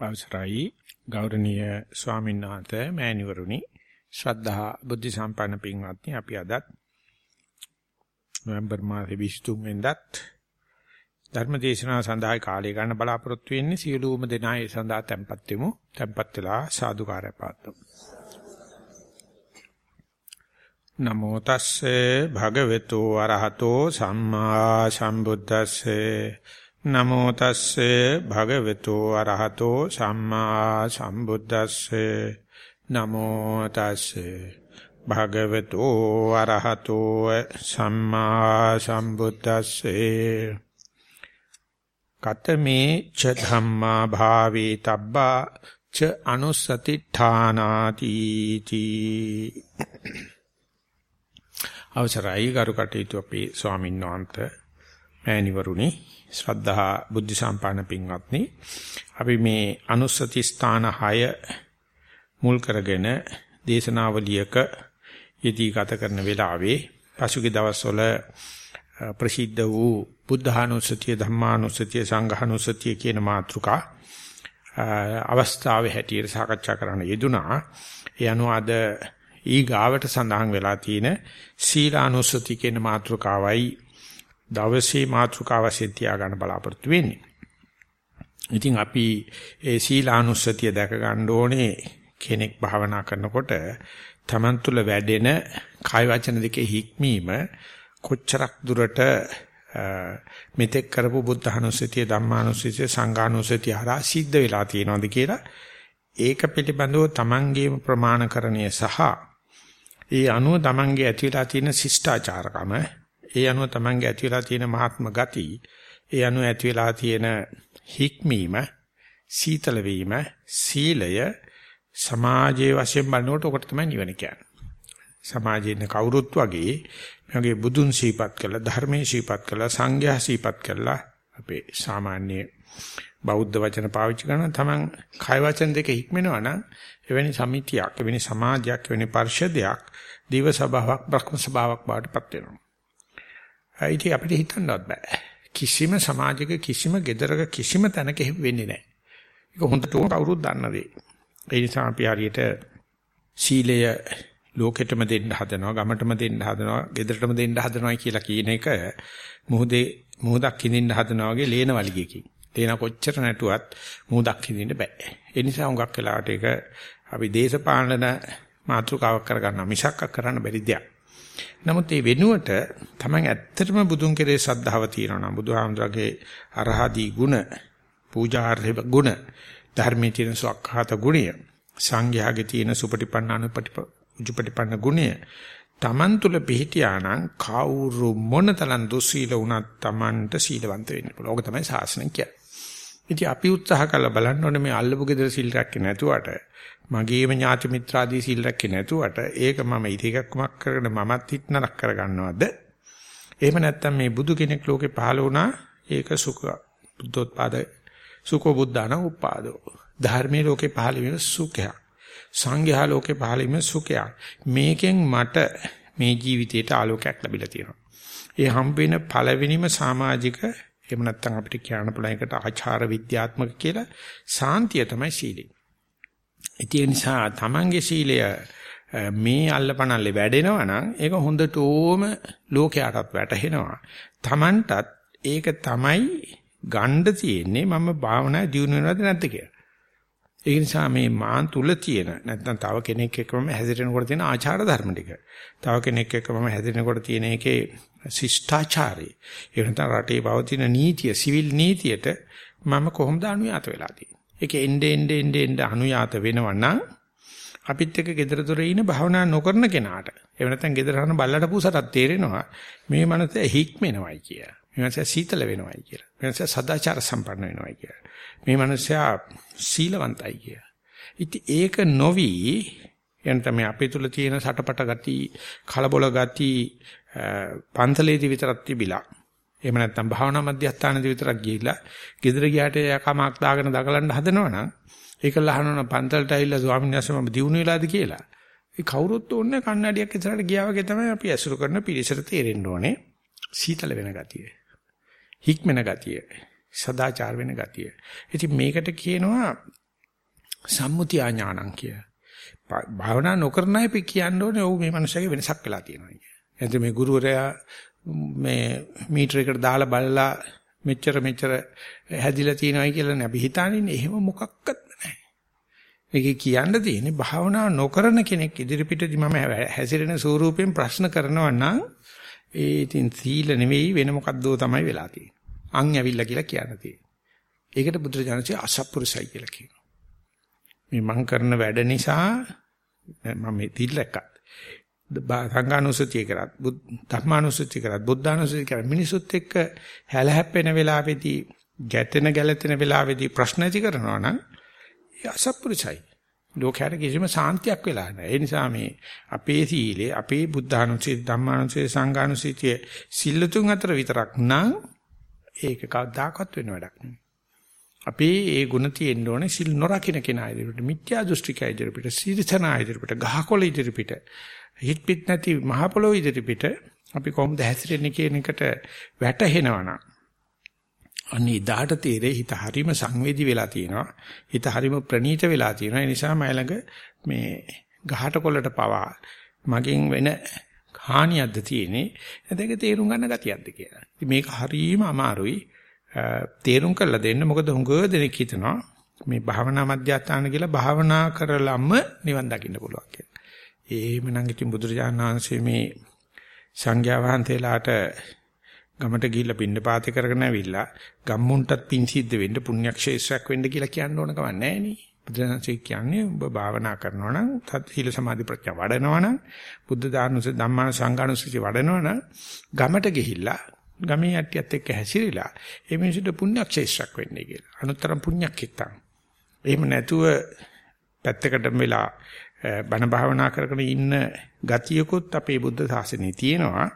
අවසරයි. ගෞරවනීය ස්වාමීන් වහන්සේ මෑණිවරුනි ශ්‍රද්ධා බුද්ධ සම්පන්න පින්වත්නි අපි අදත් නොවැම්බර් මාසේ 23 වෙනිදාත් ධර්ම දේශනාව සඳහා කාලය ගන්න බලාපොරොත්තු වෙන්නේ. සියලුම දෙනා ඒ සඳහා tempත් වෙමු. tempත් වෙලා සාදුකාරය පාත්තුමු නමෝ තස්සේ භගවතු අරහතෝ සම්මා සම්බුද්දස්සේ නමෝ තස්සේ භගවතු අරහතෝ සම්මා සම්බුද්දස්සේ. නමෝ තස්සේ භගවතු අරහතෝ සම්මා සම්බුද්දස්සේ. කතමේ ච ධම්මා භාවේ තබ්බා ච අනුස්සති ඨානාති තී. අවසරයි ගරු කටයුතු අපේ ස්වාමීන් වහන්සේ මෑණිවරුනි. ශ්‍රද්ධා බුද්ධ සම්පන්න පින්වත්නි අපි මේ අනුස්සති ස්ථාන 6 මුල් කරගෙන දේශනාවලියක යෙදී ගත කරන වෙලාවේ පසුගිය දවස්වල ප්‍රසිද්ධ වූ බුද්ධානුස්සතිය ධම්මානුස්සතිය සංඝානුස්සතිය කියන මාතෘකා අවස්ථාවේ හැටියට සාකච්ඡා කරන්න යෙදුනා. ඒ අනුව අද ඊ ගාවට සඳහන් වෙලා තියෙන සීලානුස්සති කියන මාතෘකාවයි දවසේ මාතෘකාව වශයෙන් තියාගන්න බලාපොරොත්තු වෙන්නේ. ඉතින් අපි ඒ සීලානුස්සතිය දැක ගන්න ඕනේ කෙනෙක් භාවනා කරනකොට තමන් තුළ වැඩෙන කාය වචන දෙකේ හික්මීම කොච්චරක් දුරට මෙතෙක් කරපු බුද්ධානුස්සතිය ධම්මානුස්සතිය සංඝානුස්සතිය හරහා සිද්ධ වෙලා තියෙනවද කියලා ඒක පිළිබඳව තමන්ගේම ප්‍රමාණකරණය සහ ඒ අනුව තමන්ගේ ඇතිලා තියෙන ශිෂ්ටාචාරකම ඒ අනුව තමන්ගේ ඇති වෙලා තියෙන මහත්ම ගති, ඒ අනුව ඇති වෙලා තියෙන හික්මීම, සීතල වීම, සීලය සමාජයේ වශයෙන් බලනකොට ඔකට තමයි නිවන කියන්නේ. සමාජයේ ඉන්න කවුරුත් වගේ මගේ බුදුන් සීපත් කළා, ධර්මයේ සීපත් කළා, සංඝයා සීපත් කළා. අපේ සාමාන්‍ය බෞද්ධ වචන පාවිච්චි කරන තමන් කය වචන දෙක හික්මෙනවා නම් එවැනි සමිතියක්, එවැනි සමාජයක්, එවැනි පරිශදයක් දිව සභාවක්, බ්‍රහ්ම සභාවක් බාටපත් වෙනවා. ඉතින් අපිට හිතන්නවත් බෑ. කිසිම සමාජයක කිසිම gedaraක කිසිම තැනක වෙන්නේ නැහැ. ඒක හොඳටම කවුරුත් දන්න දේ. ඒ නිසා අපි හරියට සීලය ලෝකෙටම දෙන්න හදනවා, ගමටම දෙන්න හදනවා, gedaratම දෙන්න හදනවා කියලා කියන එක මුහුදේ මුහුදක් හිඳින්න හදනවා වගේ ලේන වලිගයකින්. ලේන කොච්චර නැටුවත් මුහුදක් හිඳින්න බෑ. ඒ නිසා හුඟක් වෙලාවට ඒක අපි දේශපාලන මාතෘකාවක් කරගන්න මිසක් කරන්න බැරි දෙයක්. නමුත් මේ වෙනුවට තමයි ඇත්තටම බුදුන් කෙරේ ශ්‍රද්ධාව තියෙනවා නම් බුදුහාමුදුරගේ අරහදී ගුණ, පූජාර්ථ ගුණ, ධර්මයේ තියෙන සක්කාත ගුණය, සංඝයාගේ තියෙන සුපටිපන්න අනුපටිපන්න ගුණය Taman තුල පිහිටියානම් කවුරු මොනතරම් දුස්සීල වුණත් Tamanට සීලවන්ත වෙන්න පුළුවන්. ඕක තමයි ශාසනය කියන්නේ. ඉතින් අපි උත්සාහ කළා බලන්න ඕනේ මේ අල්ලපු ගෙදර සිල් රැක්කේ නැතුවට මගේම ඥාති මිත්‍රාදී සිල් රැක්කේ නැතුවට ඒක මම ඉතිකක්මක් කරගෙන මමත් හිට නරක කරගන්නවද? එහෙම නැත්නම් මේ බුදු කෙනෙක් ලෝකේ පහළ වුණා ඒක සුඛ බුද්ධෝත්පාද සුඛෝ බුද්ධාන උපාදෝ. ධර්මයේ ලෝකේ පහළ වෙන සුඛයක්. සංඝයා ලෝකේ පහළ වෙන සුඛයක්. මේකෙන් මට මේ ජීවිතේට ආලෝකයක් ලැබිලා තියෙනවා. ඒ හම්බ වෙන පළවෙනිම සමාජික එහෙම නැත්නම් අපිට කියන්න පුළුවන් එකට ආචාර විද්‍යාත්මක කියලා සාන්තිය තමයි සීලය. ඒ නිසා තමන්ගේ සීලය මේ අල්ලපනල්ලේ වැඩෙනවා නම් ඒක හොඳටම ලෝකයටත් වැටහෙනවා. තමන්ටත් ඒක තමයි ගන්න තියෙන්නේ මම භාවනා දියුණු වෙනවද නැද්ද කියලා. ඒ නිසා මේ මාන් තුල තියෙන නැත්නම් තව කෙනෙක් එක්කම හැසිරෙනකොට තියෙන ආචාර ධර්ම ටික. තව කෙනෙක් එක්කම හැසිරෙනකොට තියෙන එකේ ශිෂ්ටාචාරය. ඒ නැත්නම් රටේ පවතින නීතිය, සිවිල් නීතියට මම කොහොමද අනුයාත වෙලා තියෙන්නේ? ඒක එnde ende ende ende අනුයාත වෙනවා නම් අපිත් එක්ක gedara dore ඉන භාවනා නොකරන කෙනාට එහෙම නැත්නම් gedara හන බල්ලට පූසටත් තේරෙනවා මේ මනස හික්මෙනවයි කියලා. මේ මනස සීතල වෙනවයි කියලා. මේ මනස සදාචාර සම්පන්න වෙනවයි කියලා. මේ මනසයා සීලවන්තයි කියලා. ඉතින් ඒක නොවි එනතම අපේ තුල තියෙන සටපට ගති, කලබල ගති පන්තලේදී විතරක් තිබිලා. එහෙම නැත්නම් භාවනා මධ්‍යස්ථානදී විතරක් ගිහිලා, ගෙදර ගියාට යකමක් දාගෙන දගලන්න හදනවනම් ඒක ලහනන පන්තලට ඇවිල්ලා ස්වාමීන් වහන්සේ මම දිනු වෙලාද කියලා. ඒ කවුරුත් ඕනේ කන්නඩියක් ඉස්සරහට ගියා වගේ තමයි අපි ඇසුරු කරන පිරිසට තේරෙන්න ඕනේ. සීතල වෙන ගතිය. හික්මන ගතිය. සදාචාර වෙන ගතිය. ඉතින් මේකට කියනවා සම්මුතිය ඥානං කිය. භාවනා නොකරන අය කියන්න ඕනේ ඔව් මේ මනුස්සයාගේ වෙනසක් වෙලා තියෙනවා කිය. එතකොට මේ ගුරුවරයා මේ මීටර එකට දාලා බලලා මෙච්චර මෙච්චර හැදිලා තියෙනවායි කියලා නේ අපි හිතානින්නේ එහෙම මොකක්වත් නැහැ. මේකේ කියන්න තියෙන්නේ භාවනා නොකරන කෙනෙක් ඉදිරිපිටදී මම හැසිරෙන ස්වරූපයෙන් ප්‍රශ්න කරනවා නම් ඒ ඉතින් සීල නෙවෙයි වෙන මොකද්දෝ තමයි වෙලා තියෙන්නේ. අන් ඇවිල්ලා කියලා කියන්න තියෙන්නේ. ඒකට බුදුරජාණන්සේ අසත්පුරුසයි කියලා කියනවා. මේ මං කරන වැඩ නිසා මම මේ තිල්ලක්කත් සංඝානුසතිය කරත් ධර්මානුසතිය කරත් බුද්ධානුසතිය කරත් මිනිසුත් එක්ක හැල හැප්පෙන වෙලාවේදී ගැටෙන ගැලතෙන වෙලාවේදී ප්‍රශ්න ඇති කරනවා නම් ඒ අසත්පුරුසයි. ලෝකයට කිසිම සාන්තියක් වෙලා නැහැ. ඒ නිසා මේ අපේ සීලේ අපේ බුද්ධානුසතිය ධම්මානුසතිය සංඝානුසතිය සිල්ලුතුන් අතර විතරක් නම් ඒක කවදාකවත් වෙන වැඩක් නෙවෙයි. අපි ඒ ಗುಣ තියෙන්න ඕනේ සිල් නොරකින්න කෙනා ඉදිරියට මිත්‍යා දෘෂ්ටිකය ඉදිරියට සීරිතනා ඉදිරියට ගහකොළ ඉදිරියට හිත පිට නැති මහ පොළොව ඉදිරියට අපි කොහොමද හැසිරෙන්නේ කියන එකට වැටහෙනවනම් අනේ දාට තීරේ හිත හරීම සංවේදී වෙලා තියෙනවා. හිත හරීම ප්‍රණීත වෙලා තියෙනවා. ඒ නිසා මම ළඟ මේ ගහට කොළට පවා මගෙන් වෙන හානියක්ද තියෙන්නේ. එතක තේරුම් ගන්න ගතියක්ද කියලා. ඉතින් මේක හරීම අමාරුයි. තේරුම් කරලා දෙන්න. මොකද හුඟ දෙනෙක් හිතනවා මේ භාවනා මධ්‍යස්ථාන කියලා භාවනා කරලම නිවන් දකින්න පුළුවන් කියලා. එහෙමනම් ඉතින් බුදුරජාණන් වහන්සේ මේ සංඝයා වහන්සේලාට ගමට ගිහිල්ලා පින්න පාතේ කරගෙන ඇවිල්ලා ගම්මුන්ටත් පින් සිද්ධ වෙන්න පුණ්‍යක්ෂේත්‍රයක් වෙන්න කියලා කියන්න ඕන කම නැහැ නේ. බුදුරජාණන්සේ කියන්නේ ඔබ භාවනා කරනවා නම් තත් සීල සමාධි ප්‍රඥා වඩනවා නම් බුද්ධ දානුස ධම්මාන සංඝානුසති වඩනවා නම් ගමට ගිහිල්ලා ගමේ යට්ටියත් එක්ක හැසිරීලා ඒ මිනිසුන්ට පුණ්‍යක්ෂේත්‍රයක් වෙන්නේ කියලා. අනුතරම් පුණ්‍යක්කිතං. එහෙම නැතුව පැත්තකට වෙලා බණ භාවනා කරගෙන ඉන්න ගතියකුත් අපේ බුද්ධ ශාසනයේ තියෙනවා.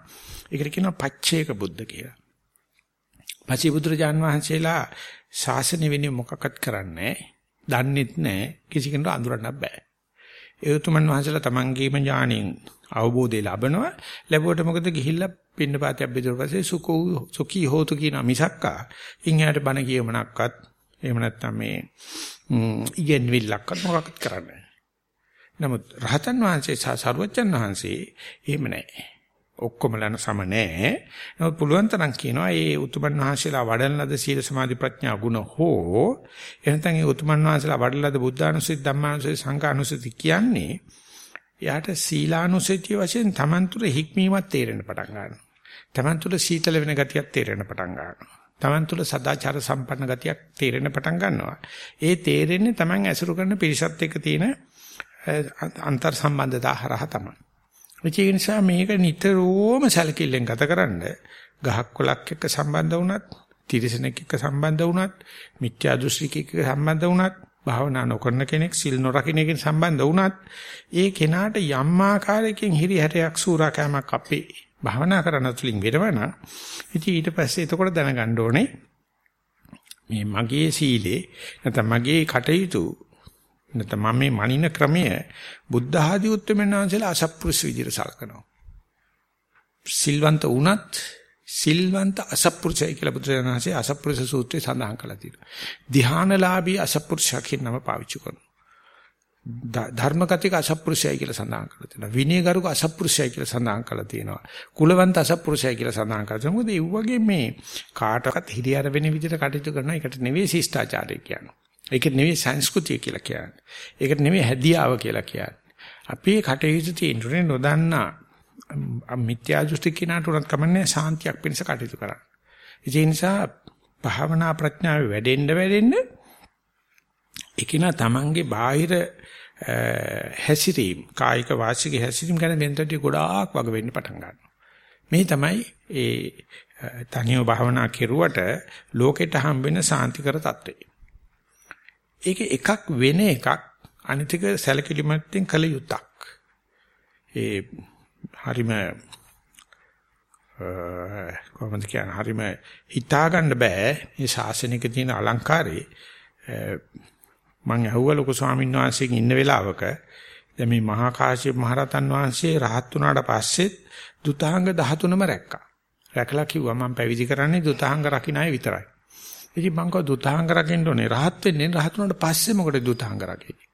ඒකට කියනවා පච්චේක බුද්ධ කියලා. පස්සේ බුදුරජාන් වහන්සේලා ශාසනය වෙනුවෙන් මොකක්වත් කරන්නේ දන්නෙත් නැහැ කිසි කෙනෙකුට අඳුරන්න බෑ. ඒ උතුමන් වහන්සේලා තමන්ගේම ඥාණයෙන් අවබෝධය ලබනවා. ලැබුවට මොකද ගිහිල්ලා පින්න පාතයක් බෙදුවා පස්සේ සුකෝ සුඛී හෝතු කියන මිසක්කා. ඉන්හාට බණ කියමනක්වත් එහෙම නැත්නම් මේ ඉගෙනවිල්ලක්වත් මොකක්වත් කරන්නේ නමුත් රහතන් වහන්සේ සහ සරුවච්චන් වහන්සේ එහෙම නැහැ. ඔක්කොමලන සම නැහැ. නමුත් පුළුවන් තරම් කියනවා මේ උතුමන් වහන්සේලා වඩන ලද සීල සමාධි ප්‍රඥා ගුණ හෝ එහෙනම් ඒ උතුමන් වහන්සේලා වඩන ලද බුද්ධානුස්සති ධම්මානුස්සති සංඝානුස්සති කියන්නේ යාට සීලානුස්සතිය වශයෙන් Taman තුර හික්මීමක් තේරෙන්න පටන් ගන්නවා. Taman තුර සීතල වෙන ගතියක් තේරෙන්න පටන් ගන්නවා. Taman තුල සදාචාර සම්පන්න ගතියක් තේරෙන්න පටන් ගන්නවා. ඒ තේරෙන්නේ Taman ඇසුරු කරන පිරිසත් එක්ක තියෙන අන්තර් සම්බන්ධතා හරහා තමයි. ඒ නිසා මේක නිතරම සැලකිල්ලෙන් ගතකරන ගහක් කොලක් එක්ක සම්බන්ධ වුණත්, තිරසනෙක් එක්ක සම්බන්ධ වුණත්, මිත්‍යා දෘෂ්ටික එක්ක සම්බන්ධ වුණත්, භාවනා නොකරන කෙනෙක් සිල් නොරකින්න කෙනෙක් සම්බන්ධ වුණත්, ඒ කෙනාට යම් ආකාරයකින් හිරිහැරයක් සූරාකෑමක් අපේ භාවනා කරන තුලින් වෙනවනම් ඉතින් ඊට පස්සේ එතකොට දැනගන්න ඕනේ මේ මගේ සීලේ නැත්නම් මගේ කටයුතු නැත්නම් මම මේ මනින ක්‍රමය බුද්ධ ආදී උත්තරමයන් වහන්සේලා අසප්පුරුෂ විදිහට සලකනවා. සිල්වන්ත වුණත් සිල්වන්ත අසප්පුරුෂයි කියලා බුදුරජාණන් වහන්සේ අසප්පුරුෂ සූත්‍රයේ සඳහන් කළා තියෙනවා. ධානලාභී අසප්පුරුෂ කියන නම පාවිච්චි කරනවා. ධර්මගතික අසප්පුරුෂයයි කියලා සඳහන් කරලා තියෙනවා. විනයගරුක අසප්පුරුෂයයි කියලා සඳහන් කරලා තියෙනවා. කුලවන්ත අසප්පුරුෂයයි කියලා සඳහන් කරලා තියෙනවා. මොකද ඒ වගේ මේ කාටවත් හිරියර වෙන විදිහට කටයුතු කරන එකට නෙවෙයි ශිෂ්ටාචාරය කියන්නේ. ඒක නෙවෙයි සංස්කෘතිය කියලා කියන්නේ. ඒක නෙවෙයි හැදියාව කියලා කියන්නේ. අපේ කටයුතු තියෙන්නේ නොදන්නා මිත්‍යා දෘෂ්ටි කිනාට උනත් කමන්නේ සාන්තියක් පිණිස කටයුතු කරන්න. ඒ නිසා භාවනා ප්‍රඥාව වැඩෙන්න වැඩෙන්න ඒකිනා තමන්ගේ බාහිර හැසිරීම කායික වාචික හැසිරීම ගැන මෙන්ටටි ගොඩාක් වග වෙන්න පටන් ගන්නවා. මේ තමයි ඒ තනියව භාවනා කෙරුවට ලෝකෙට හම්බ වෙන සාන්තිකර తත්වේ. ඒක එකක් වෙන එකක් අනිතික සැලකිලිමත්ෙන් කළ යුත්තක්. ඒ හරිම කොහොමද කියන්නේ හරිම හිතා ගන්න බෑ මේ ශාසනික තියෙන අලංකාරේ මම ඇහුවා ලොකු ස්වාමීන් වහන්සේගෙන් ඉන්න වෙලාවක දැන් මේ මහා කාශ්‍යප මහරතන් වහන්සේ රහත් වුණාට පස්සෙත් දුතාංග 13ම රැක්කා. රැකලා කිව්වා මම පැවිදි කරන්නේ දුතාංග රකින්න අය විතරයි. ඉතින් මං කව දුතාංග රකින්න ඕනේ. රහත් වෙන්නේ රහත් වුණාට පස්සේ මොකටද දුතාංග රකින්නේ?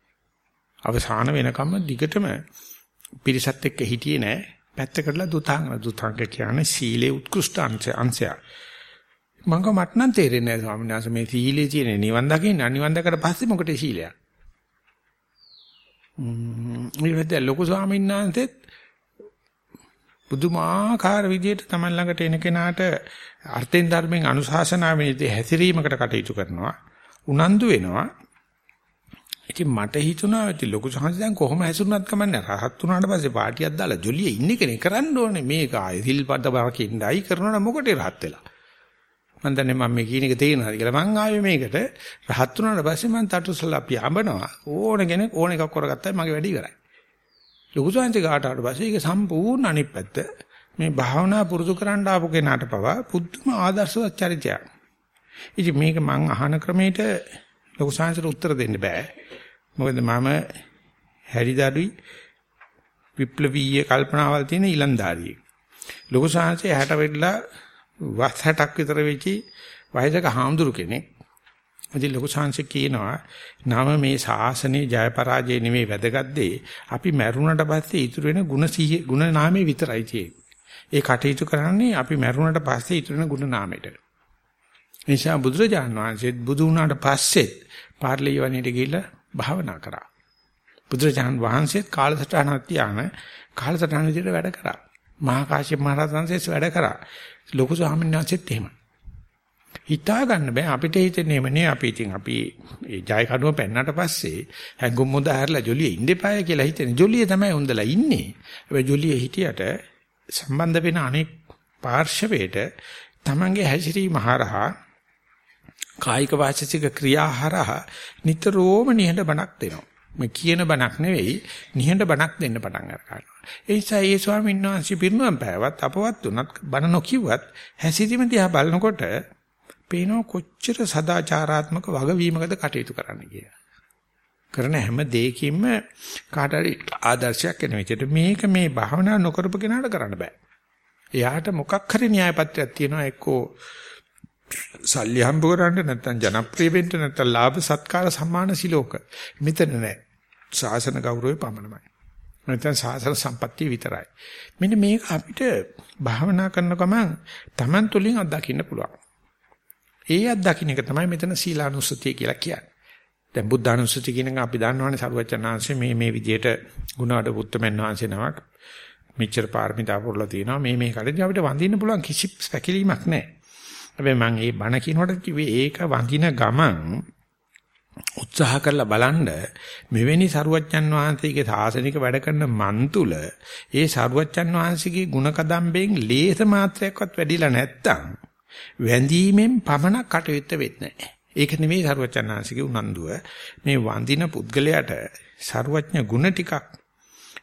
අවසාන වෙනකම්ම දිගටම පිරිසත් එක්ක හිටියේ නෑ. පැත්තකටලා දුතාංග දුතාංග කියන්නේ සීලේ උත්කෘෂ්ඨ අංශය. මං කව මට නම් තේරෙන්නේ නෑ ස්වාමීන් වහන්සේ මේ සීලේ තියෙන නිවන් දකින්න නිවන් දැකලා පස්සේ මොකටද සීලයක්? ම්ම් ඊට ලොකු ස්වාමීන් වහන්සේත් බුදුමාකාර විදියට තමයි ළඟට එන කෙනාට අර්ථෙන් ධර්මෙන් අනුශාසනාවෙන්දී හැසිරීමකට කටයුතු කරනවා උනන්දු වෙනවා. ඉතින් මට හිතුණා ඉතින් ලොකු සංහස දැන් කොහොම හැසිරුණත් කමන්නේ රහත් වුණාට පස්සේ පාටියක් දාලා ජොලිය ඉන්න කෙනේ කරන්න ඕනේ. මේක ආයේ සිල්පද බරකින්ඩයි කරනවා මොකටද රහත් වෙලා? මම දන්නේ මම මේ කියන එක තේරෙනවද කියලා. මං ආවේ මේකට රහත් වුණාට පස්සේ මං තටුසලා පියාඹනවා ඕන කෙනෙක් ඕන එකක් කරගත්තා මගේ වැඩි ඉවරයි ලොකු සංහස ගාටාට පස්සේ ඒක සම්පූර්ණ අනිත් පැත්ත මේ භාවනා පුරුදු කරන්න ආපු කෙනාට පවා පුදුම ආදර්ශවත් චරිතයක්. ඉතින් මේක මං අහන ක්‍රමයට ලොකු සංසාරට උත්තර දෙන්න බෑ. මොකද මම හැරිදඩුයි විප්ලවීය කල්පනාවල් තියෙන ඊලන්දාරියෙක්. ලොකු සංසාරේ 60 වෙట్లా වස් 60ක් විතර වෙච්චි වයසක හාමුදුරු කෙනෙක්. ඉතින් ලොකු සංසාර කියනවා නම මේ ශාසනයේ ජය පරාජය නෙමෙයි වැදගත් දේ. අපි මැරුණට පස්සේ ඉතුරු වෙන ಗುಣ සීහ ಗುಣ නාමේ විතරයි තියෙන්නේ. ඒ කටයුතු කරන්නේ අපි මැරුණට පස්සේ ඉතුරු වෙන ගුණ නාමයට. නිසා බුදුරජාන් වහන්සේත් බුදු වුණාට පස්සෙත් පාර්ලිය වණේට ගිහිල්ලා භාවනා කරා. බුදුරජාන් වහන්සේත් කාලසටහනක් තියාන කාලසටහන විදිහට වැඩ කරා. මහා කාශ්‍යප මහ රහතන්සේත් වැඩ කරා. ලොකු ස්වාමීන් වහන්සේත් එහෙමයි. හිතා ගන්න බෑ අපිට හිතෙන්නේම නේ අපි ඉතින් අපි ඒ ජය කඩුව පෙන්නට පස්සේ හැඟුම් මුද හැරලා ජොලියේ ඉන්න එපාය කියලා හිතෙන. ජොලියේ තමයි හොඳලා ඉන්නේ. හැබැයි ජොලියේ හිටියට සම්බන්ධ වෙන අනෙක් පාර්ශවයට තමන්ගේ හැසිරීම හරහා කායික වාචික ක්‍රියා හරහා නිතරම නිහඬ බණක් දෙනවා. මේ කියන බණක් නෙවෙයි නිහඬ බණක් දෙන්න පටන් ගන්නවා. ඒ නිසා ඒ ස්වාමීන් වහන්සේ පිරිනුවම් පෑවත් අපවත් උනත් බණ නොකියුවත් හැසිරීම දිහා බලනකොට පේනවා කොච්චර සදාචාරාත්මක වගවීමකද කටයුතු කරන්න කියලා. කරන හැම දෙයකින්ම කාට හරි ආදර්ශයක් එන විදිහට මේක මේ භාවනා නොකරපු කෙනාට කරන්න බෑ. එයාට මොකක් හරි න්‍යාය පත්‍රයක් තියෙනවා එක්කෝ සල්ලි හම්බ කරන්න නැත්නම් ජනප්‍රිය වෙන්න නැත්නම් ලාභ සත්කාර සම්මාන සිලෝක. මෙතන නෑ. ශාසන ගෞරවය පමණමයි. නැත්නම් ශාසන සම්පත්තිය විතරයි. මෙන්න මේක අපිට භාවනා කරන ගමන් Taman තුලින් අත්දකින්න පුළුවන්. ඒ අත්දකින්න එක තමයි මෙතන සීලානුස්සතිය කියලා කියන්නේ. දැන් බුද්ධානුස්සති කියන එක අපි දන්නවනේ සරුවචනාංශේ මේ මේ විදියට ගුණාඩ පුත්තමන් වහන්සේ නමක් මෙච්චර පාරමිතා පුරලා තියෙනවා මේ මේ කඩේ අපිට වඳින්න පුළුවන් කිසි පැකිලීමක් නැහැ. හැබැයි මම මේ බණ කියනකොට කිව්වේ ඒක වඳින ගමන් උත්සාහ කරලා බලන්න මෙවැනි සරුවච්චන් වහන්සේගේ සාසනික වැඩ කරන මන් තුල ඒ සරුවච්චන් වහන්සේගේ ಗುಣ කදම්බෙන් ලේස මාත්‍රයක්වත් වැඩිලා නැත්තම් වැඳීමෙන් පමණක් කටයුත්ත වෙන්නේ නැහැ. ඒක නෙමෙයි සරුවචනාංශිකේ උනන්දුව. මේ වඳින පුද්ගලයාට සරුවඥ ගුණ ටිකක්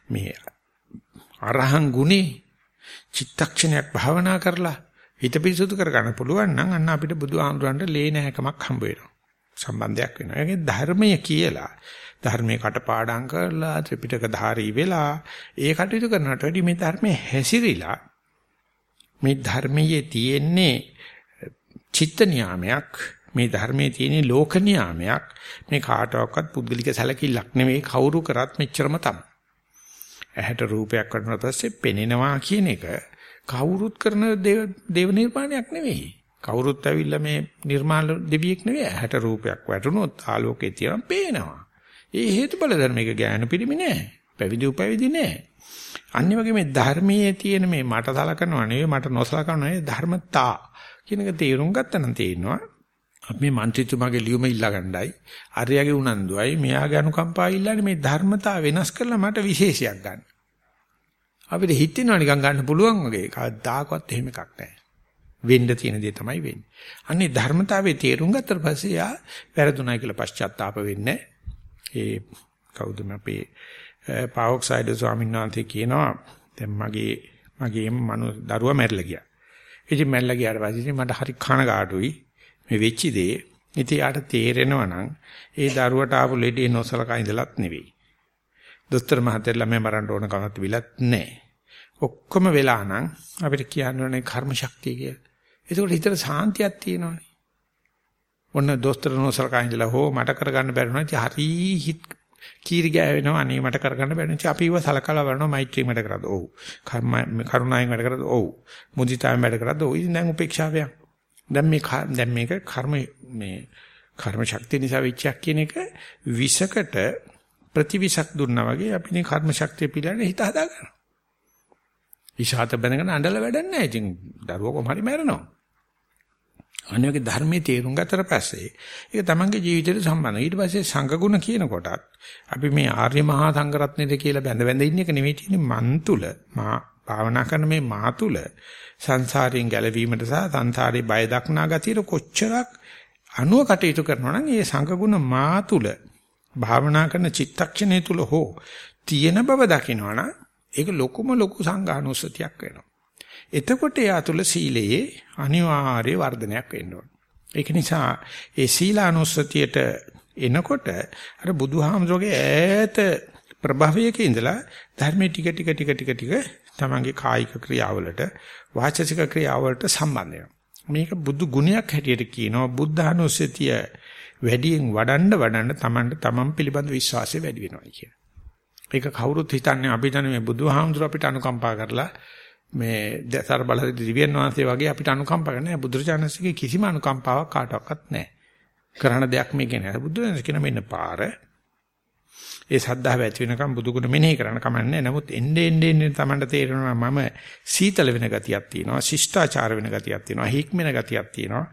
මේ අරහං ගුණේ චිත්තක්ෂණයක් භාවනා කරලා හිත පිරිසුදු කරගන්න පුළුවන් නම් අන්න අපිට බුදු ආමරන්ට ලේන හැකමක් හම්බ වෙනවා. සම්බන්ධයක් වෙනවා. ඒකේ ධර්මය කියලා ධර්මයේ කටපාඩම් කරලා ත්‍රිපිටක ධාරී වෙලා ඒ කටයුතු කරනට වැඩි මේ ධර්මයේ හැසිරිලා මේ ධර්මයේ තියෙන්නේ චිත්ත නියාමයක් මේ ධර්මයේ තියෙන ලෝක නියාමයක් මේ කාටවත් පුද්ගලික සැලකිල්ලක් නෙවෙයි කවුරු කරත් මෙච්චරම තමයි. ඇහැට රූපයක් වඩනට පස්සේ පෙනෙනවා කියන එක කවුරුත් කරන දේව නිර්මාණයක් නෙවෙයි. කවුරුත් ඇවිල්ලා මේ නිර්මාණ දෙවියෙක් නෙවෙයි. ඇහැට රූපයක් වැටුනොත් ආලෝකයේ තියෙන පේනවා. ඒ හේතුඵල ධර්මයක ඥාන පිළිමි නෑ. පැවිදි උපැවිදි නෑ. අනිත් වගේ මේ ධර්මයේ තියෙන මේ මට සලකනවා නෙවෙයි මට නොසලකනවා නෙවෙයි ධර්මතා කියන එක තේරුම් ගත්තනම් තේරෙනවා අපි මේ മന്ത്രിතුමාගේ ලියුම ඉල්ලා ගන්නයි අරයාගේ උනන්දුවයි මෙයාගේ අනුකම්පාව ඉල්ලන්නේ මේ ධර්මතා වෙනස් කරලා මට විශේෂයක් ගන්න. අපිට හිතෙනවා නිකන් ගන්න පුළුවන් වගේ කවදාකවත් එහෙම එකක් නැහැ. වෙන්න තියෙන දේ තමයි වෙන්නේ. අන්නේ ධර්මතාවයේ තේරුම් ගත්තට පස්සේ යා වැරදුණයි කියලා පශ්චාත්තාප වෙන්නේ. ඒ කවුද අපේ පාවොක්සයිඩ් ස්වාමීන් වහන්සේ කියනවා දැන් මගේ මගේ මනු දරුවා මැරිලා ගියා. ඉතින් මැරිලා ගියාට පස්සේ මට හරි කනගාටුයි. මේ වෙච්ච දේ ඉතින් යාට තේරෙනවා නම් ඒ දරුවට ආපු ලෙඩේ නොසලකා ඉඳලත් නෙවෙයි. දොස්තර මහත්තයා ළමයා මරන්න ඕන කමත් විලත් නැහැ. ඔක්කොම වෙලා නම් අපිට කියන්න ඕනේ කර්ම ශක්තිය කියලා. ඒකෝට හිතට සාන්තියක් තියෙනවනේ. ඔන්න දොස්තර නොසලකා ඉඳලා හෝ මට කරගන්න බැරි වුණා. ඉතින් හරි හිත කීරි ගෑවෙනවා. අනේ මට කරගන්න බැරි නිසා අපි ඉව සලකලා බලනවා මෛත්‍රියෙන් වැඩ කරද්ද. ඔව්. කරුණාවෙන් වැඩ කරද්ද. ඔව්. මුදිතාවෙන් වැඩ කරද්ද. ඔව්. ඉතින් දැන් උපේක්ෂාවයක්. දැන් මේ දැන් මේක කර්ම මේ කර්ම ශක්තිය නිසා විචයක් කියන එක විසකට ප්‍රතිවිසක් දුන්නා වගේ අපි මේ කර්ම ශක්තිය පිළිබඳ හිත හදා ගන්නවා. ඉෂාත බැනගෙන අඬල වැඩක් නැහැ. ඉතින් දරුවෝ කොහොම හරි මැරෙනවා. අනිවාර්ය ධර්මයේ තේරුම් ගත්තට පස්සේ ඒක තමන්ගේ ජීවිතයට සම්බන්ධයි. ඊට පස්සේ සංඝගුණ කියනකොටත් අපි මේ ආර්ය මහා සංඝරත්නයද කියලා බැඳ බැඳ ඉන්න එක නෙවෙයි තියෙන්නේ මන් තුල මා භාවනා කරන මේ මා තුල සංසාරයෙන් ගැලවීමට සහ සංසාරේ බය දක්නා ගතියට කොච්චරක් අනුව කටයුතු කරනවා නම් ඒ සංඝගුණ මා තුල භාවනා කරන චිත්තක්ෂණය තුල හෝ තියෙන බව දකිනවනම් ඒක ලොකුම ලොකු සංඝානුස්සතියක් වෙනවා. එතකොට එයා තුල සීලයේ අනිවාර්ය වර්ධනයක් වෙන්න ඕන. ඒක නිසා ඒ සීලානුස්සතියට එනකොට අර බුදුහාමුදුරගේ ඈත ප්‍රභවයක ඉඳලා ධර්මයේ ටික ටික ටික ටික ටික තමන්ගේ කායික ක්‍රියාවලට වාචසික ක්‍රියාවලට සම්බන්ධ මේක බුදු ගුණයක් හැටියට කියනවා බුද්ධානුස්සතිය වැඩියෙන් වඩන්න වඩන්න තමන්ට තමන් පිළිබඳ විශ්වාසය වැඩි වෙනවා කියන. ඒක කවුරුත් හිතන්නේ අපි දන්නේ මේ බුදුහාමුදුර අපිට අනුකම්පා කරලා මේ දසර බල දිව්‍යන් වහන්සේ වගේ අපිට අනුකම්පා කරන්නේ බුදුරජාණන්සේගේ කිසිම අනුකම්පාවක් කාටවත් නැහැ. කරන දෙයක් මේකේ නැහැ. බුදුරජාණන් කියන මෙන්න පාර ඒ සද්ධාව ඇති වෙනකම් බුදුගුණ මෙනෙහි කරන්න කමන්නේ. නමුත් එන්නේ එන්නේ එන්නේ Tamanට තේරෙනවා මම සීතල වෙන ගතියක් තියෙනවා, ශිෂ්ටාචාර වෙන ගතියක් තියෙනවා, හික්මෙන ගතියක් තියෙනවා,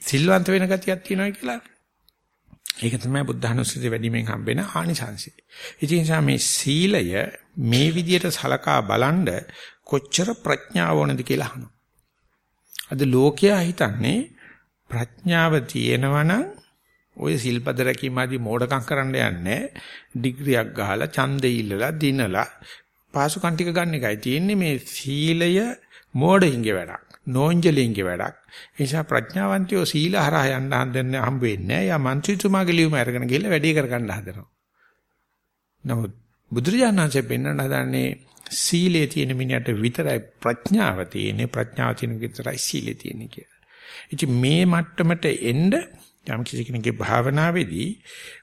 සිල්වන්ත වෙන ගතියක් තියෙනවා කියලා. ඒක තමයි බුද්ධානුස්සතිය වැඩිමෙන් හම්බෙන ආනිසංසය. ඉතින් මේ සීලය මේ විදියට සලකා බලනද කොච්චර ප්‍රඥාව ඕනද කියලා අහනවා. අද ලෝකයා හිතන්නේ ප්‍රඥාව තියෙනවනම් ඔය සිල්පද රැකීම ආදී මෝඩකම් කරන්න යන්නේ ඩිග්‍රියක් ගහලා ඡන්දෙ ඉල්ලලා දිනලා පාසුකම් ටික ගන්න එකයි තියෙන්නේ. මේ සීලය මෝඩින්ගේ වැඩක් නෝන්ජලින්ගේ වැඩක්. ඒ නිසා ප්‍රඥාවන්තයෝ සීල හරහා යන්න හඳන්න හම්බ වෙන්නේ නැහැ. යා මන්ත්‍රීතුමාගේ ලියුම අරගෙන ගිහලා වැඩේ කරගන්න හදනවා. නමුත් බුදුරජාණන්සේ පෙන්වන්න හදන්නේ සීලේ තියෙන මිනිහට විතරයි ප්‍රඥාව තියෙන්නේ ප්‍රඥාව තියෙන විතරයි සීලේ තියෙන්නේ කියලා. ඉතින් මේ මට්ටමට එන්න යම් කිසි කෙනෙකුගේ භාවනාවේදී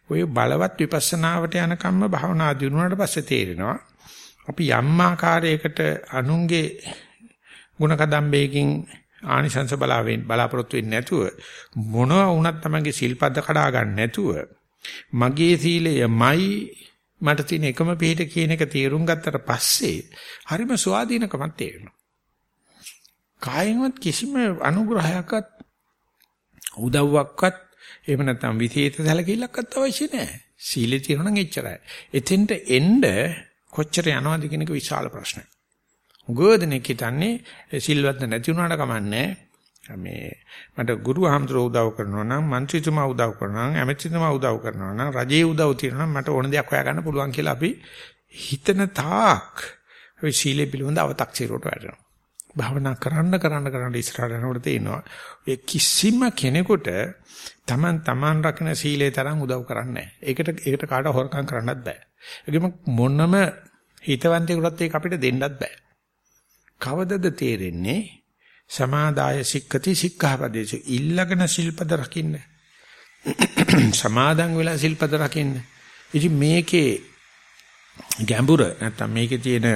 ඔය බලවත් විපස්සනාවට යන කම්ම භාවනා දිනුනාට පස්සේ තේරෙනවා අපි යම් ආකාරයකට අනුන්ගේ ಗುಣ කදම්බේකින් ආනිසංස බලාවෙන් බලාපොරොත්තු වෙන්නේ නැතුව මොනවා වුණත් තමන්ගේ සිල්පද කඩා ගන්න නැතුව මගේ සීලයමයි මට තියෙන එකම පිළිහිට කියන එක තේරුම් ගත්තට පස්සේ හරිම ස්වාධීනකමක් තේරෙනවා. කායෙන්වත් කිසිම අනුග්‍රහයක්වත් උදව්වක්වත් එහෙම නැත්නම් විශේෂ සැලකිල්ලක්වත් අවශ්‍ය නැහැ. සීලේ තියෙනවා නම් එච්චරයි. එතෙන්ට එන්න කොච්චර යනවද කියන එක විශාල ප්‍රශ්නයක්. උගෝදෙනෙක් හිතන්නේ සිල්වත් නැති වුණාට කමන්නේ මේ මට ගුරු ආමතුරු උදව් කරනවා නම් മന്ത്രിතුමා උදව් කරනවා නම් ඇමතිතුමා උදව් කරනවා නම් රජයේ උදව් තියෙනවා නම් මට ඕන දෙයක් හොයාගන්න පුළුවන් කියලා අපි හිතන තාක් අපි සීලේ පිළිබඳ අව탁සිරුවට වැටෙනවා. භාවනා කරන්න කරන්න කරන්න ඉස්සරහට යනකොට තේනවා ඔය කිසිම කෙනෙකුට Taman Taman රකින සීලේ තරම් උදව් කරන්නේ ඒකට ඒකට කාට හොරකම් කරන්නත් බෑ. ඒකෙම මොනම හිතවන්තයෙකුටත් ඒක අපිට දෙන්නත් බෑ. කවදද තේරෙන්නේ සමාදාය සික්කති සික්ඛාපදේශ ඉල්ලගෙන සිල්පද රකින්න. සමාදන් වෙලා සිල්පද රකින්න. ඉතින් මේකේ ගැඹුර නැත්තම් මේකේ තියෙන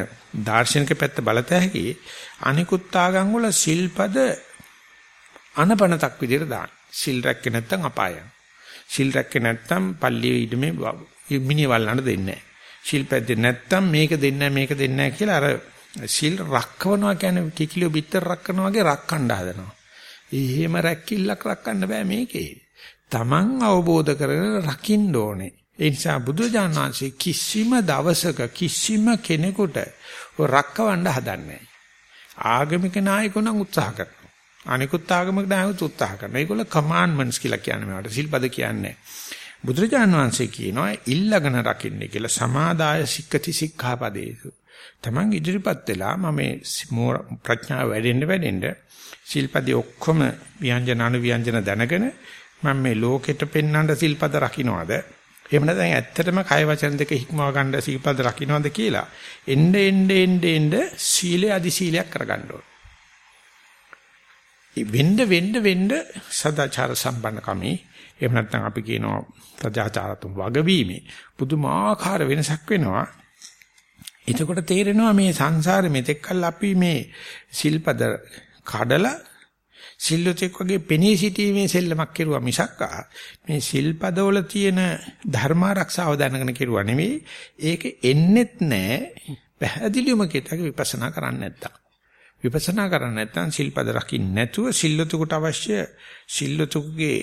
දාර්ශනික පැත්ත බලත හැකි අනිකුත් ආගම් වල සිල්පද අනපනතක් විදිහට දාන්න. සිල් රැක්කේ නැත්තම් අපායන්. සිල් රැක්කේ නැත්තම් පල්ලියේ ඉදමේ මිනිහ වල්ලන්න දෙන්නේ නැහැ. සිල් පැද්දේ නැත්තම් මේක දෙන්නේ මේක දෙන්නේ කියලා අර සිල් රක්කවනවා කියන්නේ කිකිලිය බිත්තර රක්කනවා වගේ රක්කණ්ඩ හදනවා. එහෙම රැක්කිල්ලක් රක්කන්න බෑ මේකේ. Taman අවබෝධ කරගෙන රකින්න ඕනේ. ඒ නිසා බුදුජාණන් වහන්සේ කිසිම දවසක කිසිම කෙනෙකුට රක්කවන්න හදන්නේ ආගමික නායකයෝ නම් උත්සාහ කරනවා. අනිකුත් ආගමික නායකයෝ උත්සාහ කරනවා. ඒගොල්ල කමාන්ඩ්මන්ට්ස් කියලා කියන්නේ මේවට. සිල්පද කියන්නේ. බුදුරජාණන් වහන්සේ කියනවා ඉල්ලගෙන රකින්න කියලා සමාදාය සික්කති සික්ඛාපදේසු. Taman ඉදිරිපත් වෙලා මම ප්‍රඥාව වැඩෙන්න වැඩෙන්න සිල්පදේ ඔක්කොම ව්‍යංජන අනු ව්‍යංජන දැනගෙන මම මේ ලෝකෙට පෙන්වන්න සිල්පද රකින්නවද එහෙම නැත්නම් ඇත්තටම කය වචන දෙක හික්මව ගන්න සීපද රකින්නවද කියලා එnde ende ende ende සීලේ අදි සීලයක් කරගන්න ඕන. වෙන්න වෙන්න වෙන්න සදාචාර සම්පන්නකමේ එහෙම නැත්නම් අපි කියනවා සදාචාරතුම් වගවීමේ පුදුමාකාර වෙනසක් වෙනවා. එතකොට තේරෙනවා මේ සංසාරේ මෙතෙක්කල් අපි මේ සිල්පද කඩලා සිල්ලුතෙක් වගේ පෙනී සිටීමේ සෙල්ලමක් කෙරුවා මිසක් මේ සිල්පදවල තියෙන ධර්ම ආරක්ෂාව දැනගෙන කෙරුවා නෙවෙයි ඒක එන්නෙත් නෑ. පැහැදිලිවම කියතක විපස්සනා කරන්නේ නැත්තම්. විපස්සනා කරන්නේ නැත්තම් සිල්පද රකින්න නැතුව සිල්ලුතෙකුට අවශ්‍ය සිල්ලුතෙකුගේ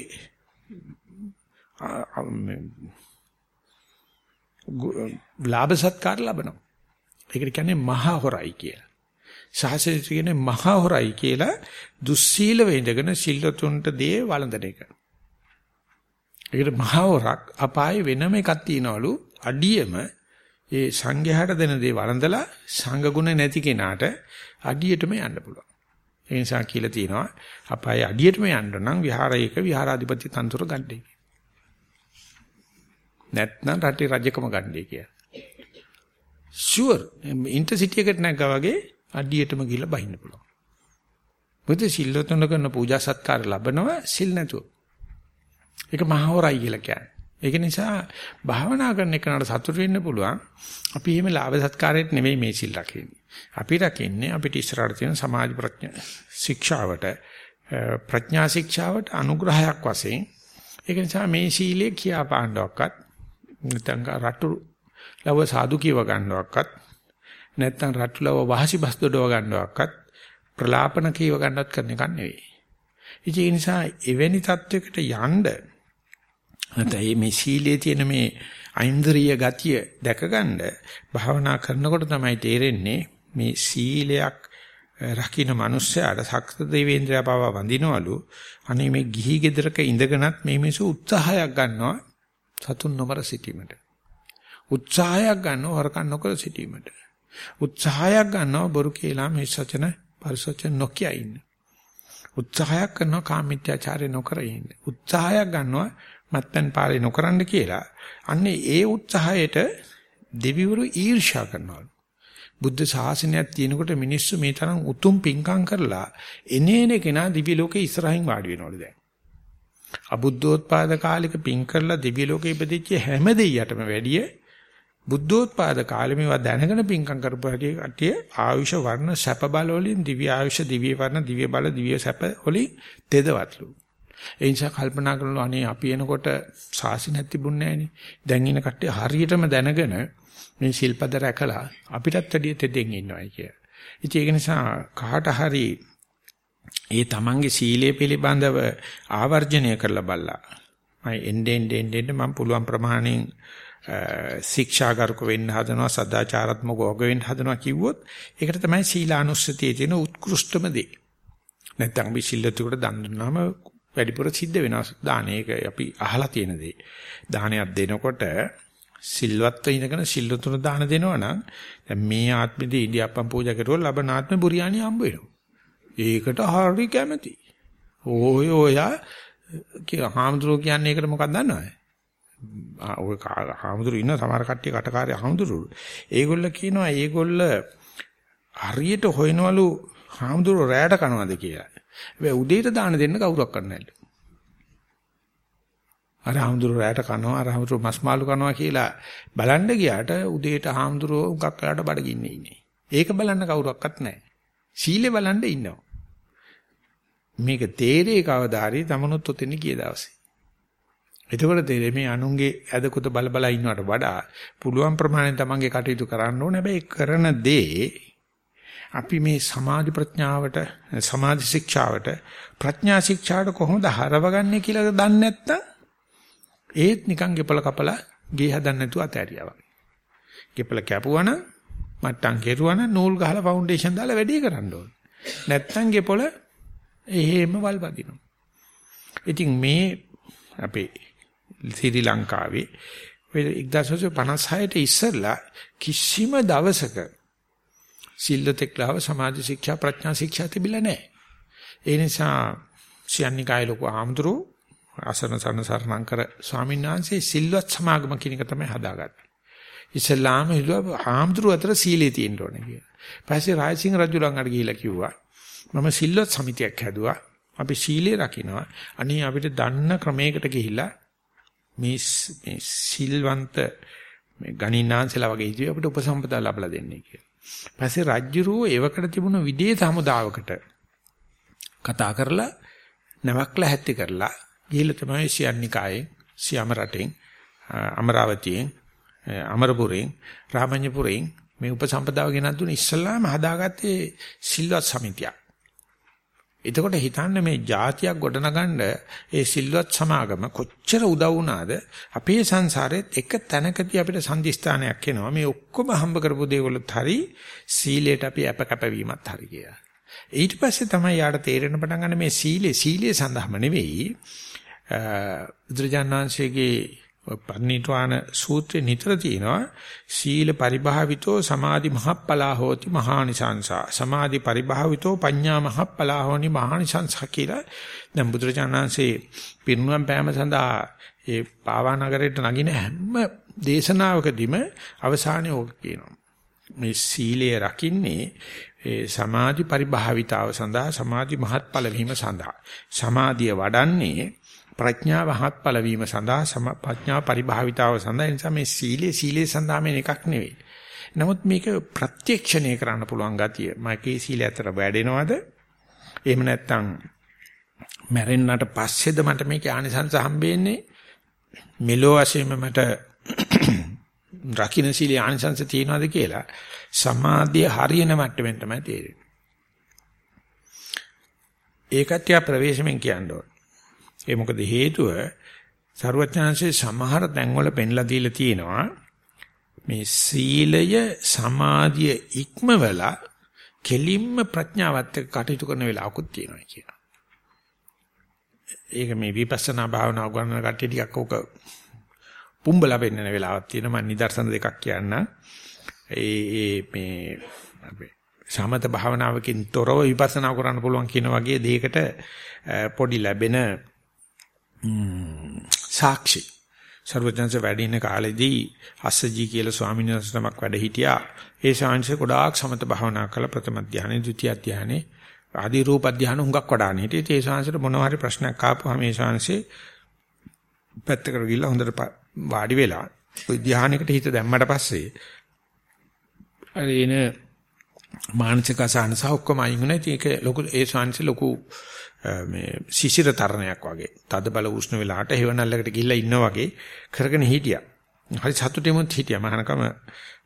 ලාභ සත්කාර ලබනවා. ඒකට කියන්නේ මහා හොරයි කියලා සාසනය කියන්නේ මහා හොරයි කියලා දුස්සීලව ඉඳගෙන සිල්වතුන්ට දේ වළඳන එක. ඒකට මහා හොරක් අපායේ වෙනම එකක් තියනවලු අඩියම ඒ සංඝයාට දෙන දේ වළඳලා සංඝ ගුණ නැති කෙනාට අඩියටම යන්න පුළුවන්. ඒ නිසා කියලා තියෙනවා අපායේ අඩියටම යන්න නම් විහාරයක විහාරාධිපති තන්තුර ගන්නයි. නැත්නම් රටේ රජකම ගන්නයි කියලා. ෂුවර් ඉන්ටර්සිටි එකට නැග්ගා වගේ අඩියටම ගිහිල්ලා බහින්න පුළුවන්. මොකද සිල්වතුන් කරන පූජා සත්කාර ලැබනවා සිල් නැතුව. ඒක මහවරයි කියලා කියන්නේ. ඒක නිසා භාවනා කරන එකනට සතුට වෙන්න පුළුවන්. අපි එහෙම ලාභ සත්කාරයට නෙමෙයි මේ සිල් රකින්නේ. අපි රකින්නේ අපිට ඉස්සරහට තියෙන සමාජ ප්‍රඥා ශික්ෂාවට ප්‍රඥා ශික්ෂාවට අනුග්‍රහයක් වශයෙන් ඒක නිසා මේ සීලේ කියා පාණ්ඩවක්වත් නැත්නම් රටු ලව සාදු කියව ගන්නවක්වත් නැත්නම් රට්ටුලව වහසි බස් දොඩව ගන්නවක්වත් ප්‍රලාපන කීව ගන්නවත් කරන එකක් නෙවෙයි. ඉතින් ඒ නිසා එවැනි தත්වයකට යන්න නැත්නම් මේ සීලයේ තියෙන මේ ඓන්ද්‍රිය ගතිය දැකගන්න භාවනා කරනකොට තමයි තේරෙන්නේ මේ සීලයක් රකින්න මිනිස්සයාට සක්ත දේවේන්ද්‍රයා පව වඳිනවලු අනේ මේ ගිහි ගෙදරක ඉඳගෙනත් මේ මිනිස්සු උත්සාහයක් ගන්නවා සතුන් නොමර සිටීමට උත්සාහයක් ගන්නවා හොරකම් නොකර සිටීමට උත්සාහයක් ගන්නවා බොරු කියලා මේ සචන පරිසචන නොකිය ඉන්න. උත්සාහයක් කරනවා කාමීත්‍යාචාරය නොකර ඉන්න. උත්සාහයක් ගන්නවා මත්පැන් පාරේ නොකරන්න කියලා. අන්නේ ඒ උත්සාහයට දෙවිවරු ඊර්ෂ්‍යා කරනවා. බුද්ධ ශාසනයක් තියෙනකොට මිනිස්සු මේ තරම් උතුම් පිංකම් කරලා එනේන කෙනා දිවි ලෝකේ ඉස්සරහින් වාඩි වෙනවලු දැන්. අබුද්ධෝත්පාද කාලික පිං කරලා දිවි ලෝකේ ඉපදිච්ච හැම දෙයයටම වැඩිය බුද්ධෝත්පාද කාලේ මේවා දැනගෙන පින්කම් කරපු හැටි කටිය ආයුෂ වර්ණ සැප බල වලින් දිව්‍ය ආයුෂ දිව්‍ය වර්ණ දිව්‍ය බල දිව්‍ය සැප වලින් තෙදවත්ලු. ඒ නිසා කල්පනා කරනවා අනේ අපි එනකොට සාසිනක් තිබුණේ නැහනේ. දැන් ඉන කට්ටිය හරියටම දැනගෙන මේ ශිල්පද රැකලා අපිටත් වැඩිය තෙදෙන් ඉන්නවයි කිය. ඉතින් ඒක නිසා කාට හරි ඒ තමන්ගේ සීලය පිළිබඳව ආවර්ජනය කරලා බලලා මම එන්නේ එන්නේ එන්නේ මම පුළුවන් ප්‍රමාණයෙන් ශික්ෂාගරුක වෙන්න හදනවා සදාචාරාත්මක ඕග වෙන්න හදනවා කිව්වොත් ඒකට තමයි සීලානුස්සතියේ තියෙන උත්කෘෂ්ඨම දේ. නැත්නම් අපි සිල්ලතුකට දන් දුන්නාම වැඩිපුර සිද්ධ වෙනවා දාන ඒක අපි අහලා තියෙන දේ. දානයක් දෙනකොට සිල්වත්ව ඉඳගෙන සිල්ලතුන දාන දෙනවා නම් දැන් මේ ආත්මෙදී ඉන්දියාප්පම් පූජා කරුවොත් ලබන ආත්මේ බුරියානි හම්බ වෙනවා. ඒකට හරි කැමති. ඕය ඔයා කියලා හාමුදුරුවෝ කියන්නේ ඒකට මොකක්ද දන්නවද? ඔය හාමුදුරු ඉන්න සමහර කට්ටිය කටකාරය හාමුදුරු. ඒගොල්ල කියනවා ඒගොල්ල හරියට හොයනවලු හාමුදුරු රැයට කනවද කියලා. හැබැයි උදේට දාන දෙන්න කවුරක් කරන්නේ නැහැ. අර හාමුදුරු රැයට කනවා අර හාමුදුරු මස් මාළු කනවා කියලා බලන්න ගියාට උදේට හාමුදුරු උගක් කරලා බඩගින්නේ ඉන්නේ. ඒක බලන්න කවුරක්වත් නැහැ. සීලේ බලන්න ඉන්නවා. මේක තේරේ කවදා හරි තමනුත් ඔතෙන් ගිය දවසේ. එතකොට තේරෙන්නේ මේ අනුන්ගේ ඇදකුත බල බල ඉන්නවට වඩා පුළුවන් ප්‍රමාණයෙන් තමන්ගේ කටයුතු කරන්න ඕනේ. හැබැයි කරන දේ අපි මේ සමාධි ප්‍රඥාවට සමාධි ශික්ෂාවට ප්‍රඥා ශික්ෂාවට කොහොමද හරවගන්නේ කියලා දන්නේ නැත්නම් ඒත් නිකන් ගෙපල කපලා ගේ හදන්න නැතුව අතෑරියා වගේ. ගෙපල කැපුවනම් මට්ටම් කෙරුවනම් නූල් ගහලා ෆවුන්ඩේෂන් දාලා වැඩේ කරන්න ඕනේ. නැත්නම් ගෙපල එහෙම වල්පදිනවා. ඉතින් මේ අපේ ශ්‍රී ලංකාවේ ඔය 1956ට ඉස්සෙල්ලා කිසිම දවසක සිල්ලතෙක්ලාව සමාධි ශික්ෂා ප්‍රඥා ශික්ෂා තිබිලා නැහැ. ඒ නිසා සියන්නිකාය ලොකු ආම්දුරු අසන සරණ සරණංකර ස්වාමීන් වහන්සේ සිල්වත් සමාගම කියන එක තමයි හදාගත්තේ. ඉස්ලාම හිතුවා ආම්දුරු අතර සීලේ තියෙන්න ඕනේ කියලා. පස්සේ රාජසිංහ රජු ළඟට ගිහිල්ලා කිව්වා මම සිල්වත් සමිතියක් හැදුවා. අපි සීලය රකින්නවා. අනේ අපිට දන්න ක්‍රමයකට ගිහිල්ලා මේ මේ සිල්වන්ත මේ ගණිනාන්සලා වගේ ඉතිවි අපිට උපසම්පදා ලැබලා දෙන්නේ කියලා. පස්සේ රජ්ජුරුව ඒවකට තිබුණ විදේශ හමුදාවකට කතා කරලා නැවක්ලා හැත්ති කරලා ගිහිල්ලා තමයි සියන්නිකායේ සියම රටෙන් අමරාවතියෙන් අමරපුරෙන් රාමඤ්ඤපුරෙන් මේ උපසම්පදාව ගෙනත් දුන්න ඉස්සල්ලාම හදාගත්තේ සිල්වත් සමිතියක්. එතකොට හිතන්න මේ જાතියක් ගොඩනගන්න ඒ සිල්වත් සමාගම කොච්චර උදව් වුණාද අපේ සංසාරෙත් එක තැනකදී අපිට සම්දිස්ථානයක් එනවා මේ ඔක්කොම හම්බ කරපු දේවලුත් හරි සීලයට අපි අප කැපවීමත් හරි කියලා. ඊට පස්සේ තමයි යාට තේරෙන පටන් ගන්න මේ සීලේ සීලයේ සඳහම නෙවෙයි බුදුරජාණන්සේගේ පරිනිර්වාණ සූත්‍රේ නිතර තියෙනවා. සීල පරිභාවිතෝ සමාධි මහප්පලා හෝති මහානිසංසා. සමාධි පරිභාවිතෝ පඤ්ඤා මහප්පලා හෝනි මහානිසංසා කියලා දැන් බුදුරජාණන්සේ පිරිනුවම් පෑම සඳහා ඒ පාවා නගරයට නගින හැම දේශනාවකදීම අවසානයේ ඕක කියනවා. මේ සීලය රකින්නේ ඒ සමාධි පරිභාවිතාව සඳහා සමාධි මහත්ඵල වීම සඳහා. සමාධිය වඩන්නේ ප්‍රඥාව හත්ඵල වීම සඳහා ප්‍රඥා පරිභාවිතාව සඳහා නිසා මේ සීලේ සීලේ සඳහා මේ එකක් නෙවෙයි. නමුත් මේක ප්‍රත්‍යක්ෂණය කරන්න පුළුවන් ගතිය. මගේ සීලය අතර වැඩෙනවද? එහෙම නැත්නම් මැරෙන්නට පස්සේද මට මේක ආනිසංස හම්බෙන්නේ? මෙලෝ වශයෙන්ම මට රකින්න සීලේ ආනිසංස තියනවද කියලා සමාධිය හරියන මට්ටමින් තමයි තේරෙන්නේ. ඒකත් යා ප්‍රවේශමෙන් කියන්න ඕන. ඒ මොකද හේතුව සරුවචනංශයේ සමහර තැන්වල පෙන්ලා දීලා තියෙනවා මේ සීලය සමාධිය ඉක්මවලා කෙලින්ම ප්‍රඥාවත් එක්ක කටයුතු කරන වෙලාවකුත් තියෙනවා කියනවා. ඒක මේ විපස්සනා භාවනාව ගන්න කට්ටිය ටිකක් ඕක පුම්බලා පෙන්නන වෙලාවක් තියෙනවා මම නිදර්ශන දෙකක් කියන්න. ඒ ඒ මේ සමත භාවනාවකින් තොරව විපස්සනා කරන්න පුළුවන් කියන වගේ දෙයකට පොඩි ලැබෙන සාක්ෂි සර්වඥන්ස වැඩ ඉන්න කාලෙදී අස්සජී කියලා ස්වාමීන් වහන්සේ නමක් වැඩ හිටියා. ඒ ශාංශේ ගොඩාක් සමත භාවනා කළ ප්‍රථම ධානය, ဒုတိ ය ධානය, ආදී රූප ධානය හුඟක් වඩාන හිටියේ. ඒ ශාංශයට මොනවා හරි ප්‍රශ්නයක් ආපුවාම මේ ශාංශේ පැත්තකට ගිහිල්ලා හොඳට වාඩි වෙලා ওই ධානයකට හිත දැම්මට පස්සේ අර එන මානසික අසහනස ඔක්කොම අයින් වුණා. ඒක ලොකු ඒ ශාංශේ ලොකු මේ සිසිර තරණයක් වගේ තද බල උෂ්ණ වෙලාට හේවණල්ලකට ගිහිල්ලා ඉන්නා වගේ කරගෙන හිටියා. හරි සතුටෙමුත් හිටියා. මහානකම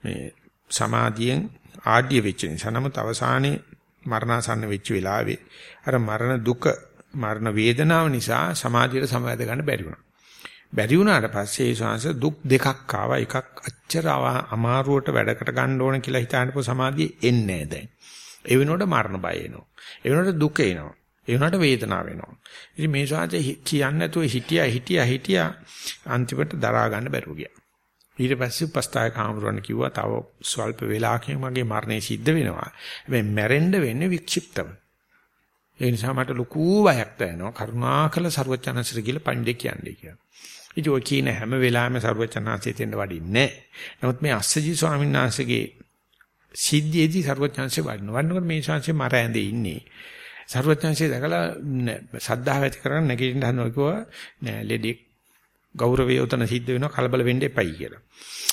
මේ සමාධියෙන් ආඩ්‍ය වෙච්ච නිසා නමුත් අවසානයේ මරණාසන්න වෙච්ච වෙලාවේ අර මරණ දුක මරණ වේදනාව නිසා සමාධියට සමවැද ගන්න බැරි වුණා. බැරි වුණාට පස්සේ ඒ ශාංශ දුක් දෙකක් ආවා. එකක් අච්චර අමාරුවට වැඩකට ගන්න ඕන කියලා හිතානපො සමාධිය එන්නේ නැහැ දැන්. ඒ වෙනකොට මරණ බය එනවා. ඒ වෙනකොට දුක එනවා. ඒ වුණාට වේදනාව වෙනවා. ඉතින් මේ ශාන්තේ කියන්නේ නැතුව හිටියා හිටියා හිටියා අන්තිමට දරා ගන්න බැරුව ගියා. ඊට පස්සේ උපස්ථායක ආමරණ කිව්වා තව ස්වල්ප වෙලාවකින් මගේ මරණය සිද්ධ වෙනවා. හැබැයි මැරෙන්න වෙන්නේ වික්ෂිප්තව. ඒ නිසා මට ලොකු බයක් දැනෙනවා. කරුණාකර ਸਰවචනසිර කියලා පණ්ඩේ කියන්නේ කියලා. ඉතින් ඔය කියන හැම වෙලාවෙම ਸਰවචනාංශය තෙන්න වඩින්නේ නැහැ. නමුත් මේ අස්සජී ස්වාමීන් වහන්සේගේ සිද්ධියේදී ਸਰවචනංශය වඩිනවා. වන්නකොට මේ ශාංශය මර ඇඳේ ඉන්නේ. සරුවත්‍යංශය දැකලා සද්ධාව ඇති කරගන්න නැගිටින්න හදනවා කිව්වා නෑ ලෙඩෙක් ගෞරවය උතන සිද්ධ වෙනවා කලබල වෙන්න එපයි කියලා.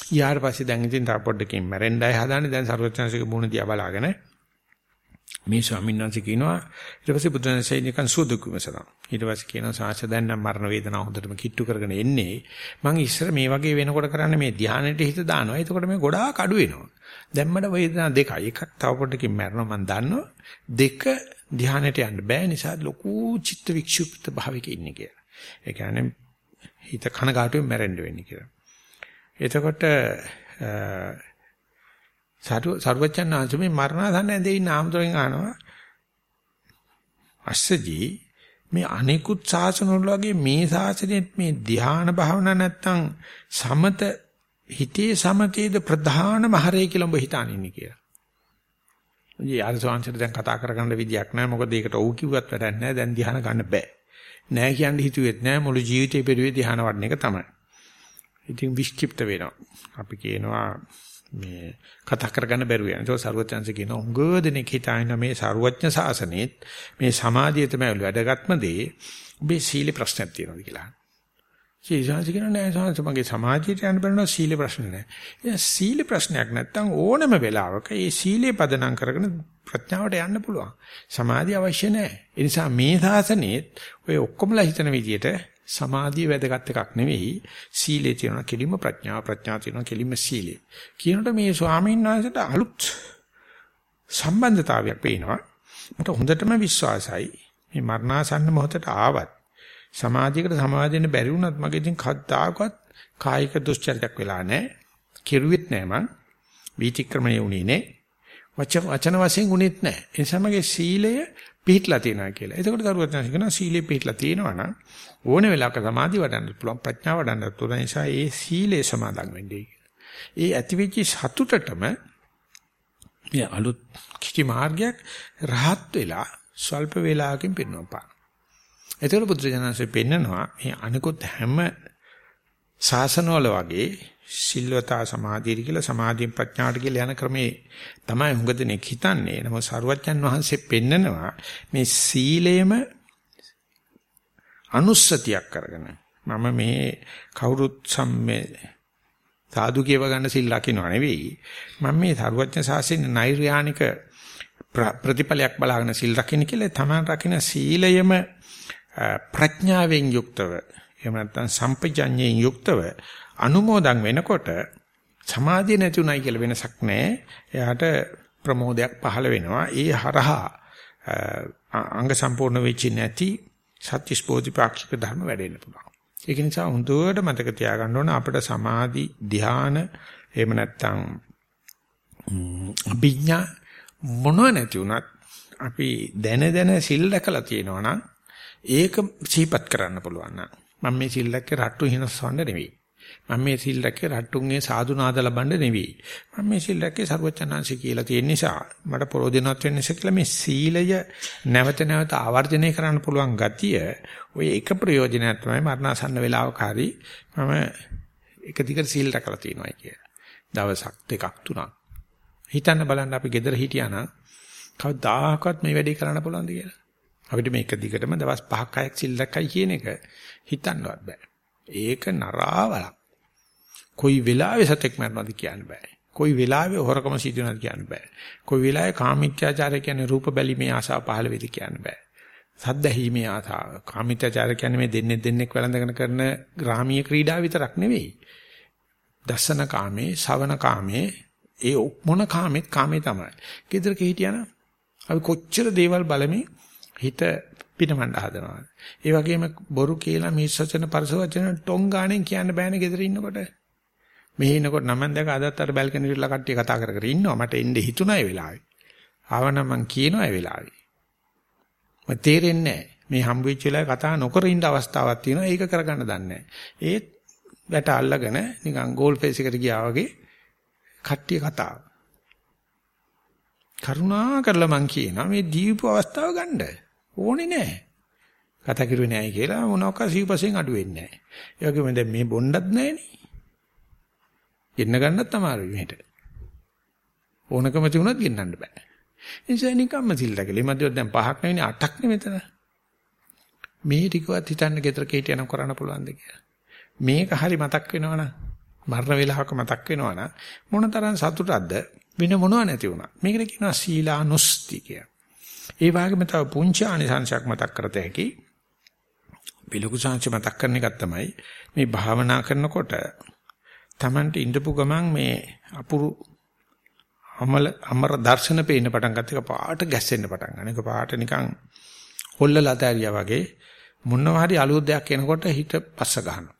ඊයාට පස්සේ දැන් ඉතින් තා පොඩ්ඩකින් මැරෙන්නයි හදාන්නේ දැන් සරුවත්‍යංශයේ මුණ දිහා බලාගෙන මේ ස්වාමීන් වහන්සේ කියනවා ඊට පස්සේ බුදුන්සේ නිකන් සුදුක් විමසනවා. ඊට පස්සේ කියනවා සාංශ දැන් නම් මරණ වේදනාව හොඳටම කිට්ටු කරගෙන එන්නේ. මං ඉස්සර මේ වගේ වෙනකොට කරන්නේ මේ ධානයට හිත දානවා. එතකොට මේ ගොඩාක් අඩු වෙනවා. දැන් මට වේදනා දෙකයි. එකක් තව පොඩ්ඩකින් මැරෙනවා මං දන්නවා. දෙක ධානයට යන්න බෑ නිසා ලොකු චිත්ත වික්ෂුප්ත භාවයක ඉන්නේ කියලා. ඒ කියන්නේ හිත කනගාටුවෙන් මැරෙන්න වෙන්නේ කියලා. එතකොට සරු සර්වචන් ආංශමේ මරණසන්න ඇඳේ ඉන්න ආමතුරෙන් අහනවා අස්සජී මේ අනිකුත් ශාසන වල වගේ මේ ශාසනයේත් මේ ධ්‍යාන භාවනා නැත්තම් සමත හිතේ සමතේද ප්‍රධානම හරය කියලා ඔබ හිතාන ඉන්නේ කියලා. ඉතින් ආරසවංශයට දැන් කතා කරගන්න විදියක් නැහැ මොකද ඒකට ඔව් කිව්වත් වැඩක් නැහැ දැන් ධ්‍යාන ගන්න බෑ. නෑ කියන්න හිතුවෙත් නෑ මුළු ජීවිතේ පෙරුවේ ධ්‍යාන වඩන එක තමයි. ඉතින් විස්කිප්ත වෙනවා. අපි කියනවා මේ කතා කරගන්න බැරුව යනවා. ඒක සරුවචන්සේ කියන උංගෝදෙනෙක් හිතාගෙන මේ සරුවඥ සාසනෙත් මේ සමාධිය තමයි වැදගත්ම දේ. ඔබේ සීල ප්‍රශ්නයක් තියෙනවා කියලා. සීසාසි කියන නෑ සාංශ මගේ සමාජයට යන්න බැරි නම් සීල ප්‍රශ්න නෑ. ඒ සීල ප්‍රශ්නයක් නැත්තම් ඕනම වෙලාවක ඒ සීලේ පදනම් කරගෙන ප්‍රඥාවට යන්න පුළුවන්. සමාධිය අවශ්‍ය නෑ. ඒ නිසා මේ සාසනයේත් ඔය ඔක්කොමලා හිතන විදිහට සමාධිය වැදගත් එකක් නෙවෙයි. සීලේ තියෙනවා කෙලින්ම ප්‍රඥාව ප්‍රඥාව තියෙනවා කෙලින්ම සීලේ. කියනකොට මේ ස්වාමීන් වහන්සේට අලුත් සම්බන්ධතාවයක් පේනවා. මට හොඳටම විශ්වාසයි. මේ මරණාසන්න මොහොතට ආවත් සමාධියකට සමාදෙන්න බැරි වුණත් මගේ ඉතින් කද්දාකවත් කායික දුස්චරිතයක් වෙලා නැහැ. කෙරුවෙත් නැහැ මං. වීතික්‍රමයේ උනේ නැහැ. වචන වචන වශයෙන් උනේත් නැහැ. ඒ සමගයේ සීලය පිළිట్లా තියෙනවා කියලා. එතකොට දරුවත් නැහැ කියනවා සීලය පිළිట్లా තියෙනවා නම් ඕන වෙලාවක සමාධි වඩන්න පුළුවන් ප්‍රඥාව වඩන්න පුළුවන් නිසා ඒ සීලය සමාදන් වෙන්නේ කියලා. ඒ ඇතිවිචි සතුටටම මේ අලුත් කිසි මාර්ගයක් රහත් වෙලා ස්වල්ප වේලාවකින් පිරෙනවා. ඒතර බුදුරජාණන්සේ පෙන්නනවා මේ අනිකුත් හැම ශාසනවල වගේ සිල්වතා සමාධිය කියලා සමාධියෙන් ප්‍රඥාට කියලා යන ක්‍රමේ තමයි හුඟ දෙනෙක් හිතන්නේ. නමුත් සරුවච්චන් වහන්සේ පෙන්නනවා මේ සීලයම අනුස්සතියක් කරගෙන මම මේ කවුරුත් සම්මේ සාදු කියව ගන්න සිල් ලකිනව නෙවෙයි මම මේ සරුවච්චන් සාසනේ නෛර්යානික ප්‍රතිඵලයක් බලාගෙන සිල් රකින්න කියලා තමයි රකින්න සීලයම ප්‍රඥාවෙන් යුක්තව එහෙම නැත්නම් සම්පජඤ්ඤයෙන් යුක්තව අනුමෝදන් වෙනකොට සමාධිය නැති උනායි කියලා වෙනසක් නැහැ. එයාට ප්‍රමෝදයක් පහළ වෙනවා. ඒ හරහා අංග සම්පූර්ණ වෙච්ච නැති සත්‍විස් බෝධිපාක්ෂික ධර්ම වැඩෙන්න පුළුවන්. ඒක නිසා හොඳට මතක තියාගන්න ඕන අපිට සමාධි ධ්‍යාන එහෙම නැත්නම් අභිඥා මොනව නැති වුණත් අපි දැන දැන සිල් දැකලා තියෙනවා නම් ඒක සිහිපත් කරන්න පුළුවන් නම් මම මේ සිල් දැක්කේ රට්ටු හිනස්සවන්න නෙවෙයි මම මේ සිල් රැකේ රට්ටුන්ගේ සාදු නාද ලබන්න නෙවෙයි. මම මේ සිල් රැකේ ਸਰවචනංශ කියලා තියෙන නිසා මට ප්‍රෝධිනවත් වෙන්න නිසා කියලා මේ සීලය නැවත නැවත ආවර්ජනය කරන්න පුළුවන් ගතිය ඔය එක ප්‍රයෝජනයක් තමයි මරණාසන්න වෙලාවක හරි මම එක දිගට සීල් රැකලා තියෙනවා කිය. දවසක් දෙකක් තුනක්. හිතන්න බලන්න අපි ගෙදර හිටියා නම් කවදාකවත් මේ වැඩේ කරන්න පුළුවන්ද කියලා. අපිට මේක දිගටම දවස් 5ක් 6ක් සිල් රැකයි කියන එක හිතන්නවත් බෑ. ඒක නරාවලක්. කොයි වෙලාවෙ සතෙක් මරනවද කියන්න බෑ. කොයි වෙලාවෙ හොරකම සිදු වෙනවද කියන්න බෑ. කොයි වෙලාවෙ කාමීත්‍යාචාරය කියන්නේ රූප බැලීමේ ආසාව පහළ වෙද කියන්න බෑ. සද්දැහිීමේ ආසාව. කාමීත්‍යාචාරය කියන්නේ මේ දෙන්නේ දෙන්නෙක් වැළඳගෙන කරන ග්‍රාමීය ක්‍රීඩා විතරක් නෙවෙයි. දසන කාමේ, ශවන කාමේ, ඒ මොන කාමෙත් කාමේ තමයි. ගෙදරක හිටියනම් අපි කොච්චර දේවල් බලමින් හිත පිනමන්න හදනවා. ඒ වගේම බොරු කියලා මිස් වචන පරස වචන ටොං ගාණෙන් කියන්න බෑනේ ගෙදර ඉන්නකොට. මෙහි ඉන්නකොට නම් මම දැක අදත් අර බල්කනි ඉරලා කට්ටිය කතා කර කර ඉන්නවා. මට එන්නේ හිතුණා ඒ වෙලාවේ. ආවනම් මං කියනවා ඒ වෙලාවේ. මට තේරෙන්නේ මේ හම්බ වෙච්ච වෙලාවේ කතා නොකර ඉන්න අවස්ථාවක් තියෙනවා. ඒක කරගන්න දන්නේ නැහැ. ඒත් වැට අල්ලගෙන නිකන් ගෝල් ෆේස් එකට ගියා වගේ කට්ටිය කතාව. කරුණා කරලා මං කියනවා මේ දීපු අවස්ථාව ගන්න ඕනේ නැහැ. කතා කරුවේ නැහැ කියලා මොනවාක සිව්පසෙන් අඩු වෙන්නේ නැහැ. ඒ වගේම දැන් මේ බොණ්ඩත් නැහනේ. ගෙන්න ගන්නත් අමාරුයි මෙහෙට. ඕනකම තිබුණත් ගෙන්නන්න බෑ. ඒ නිසා නිකම්ම සිල් රැකලා මැදියොත් දැන් පහක් නෙවෙයි අටක් නේ මෙතන. මේ ටිකවත් හිතන්න ගෙදර කීට යන කරන්න පුළුවන්ද කියලා. මේක හරි මතක් වෙනවනම් මරණ වේලාවක මතක් වෙනවනම් මොනතරම් සතුටක්ද වෙන මොනව නැති වුණා. මේකට කියනවා සීලානුස්ති කියලා. ඒ වගේම තව පුංචි ආනිසංශයක් මතක් කරත හැකි. පිළිකු සංශ මතක් කරන එකක් තමයි මේ භාවනා කරනකොට Tamanට ඉඳපු ගමන් මේ අපුරු අමල අමර දර්ශන පේන්න පටන් ගත්ත එක පාට ගැස්සෙන්න පටන් ගන්න. එක පාට නිකන් හොල්ලලා තෑරියා වගේ මොනවා හරි අලුත් දෙයක් එනකොට හිත පස්ස ගන්නවා.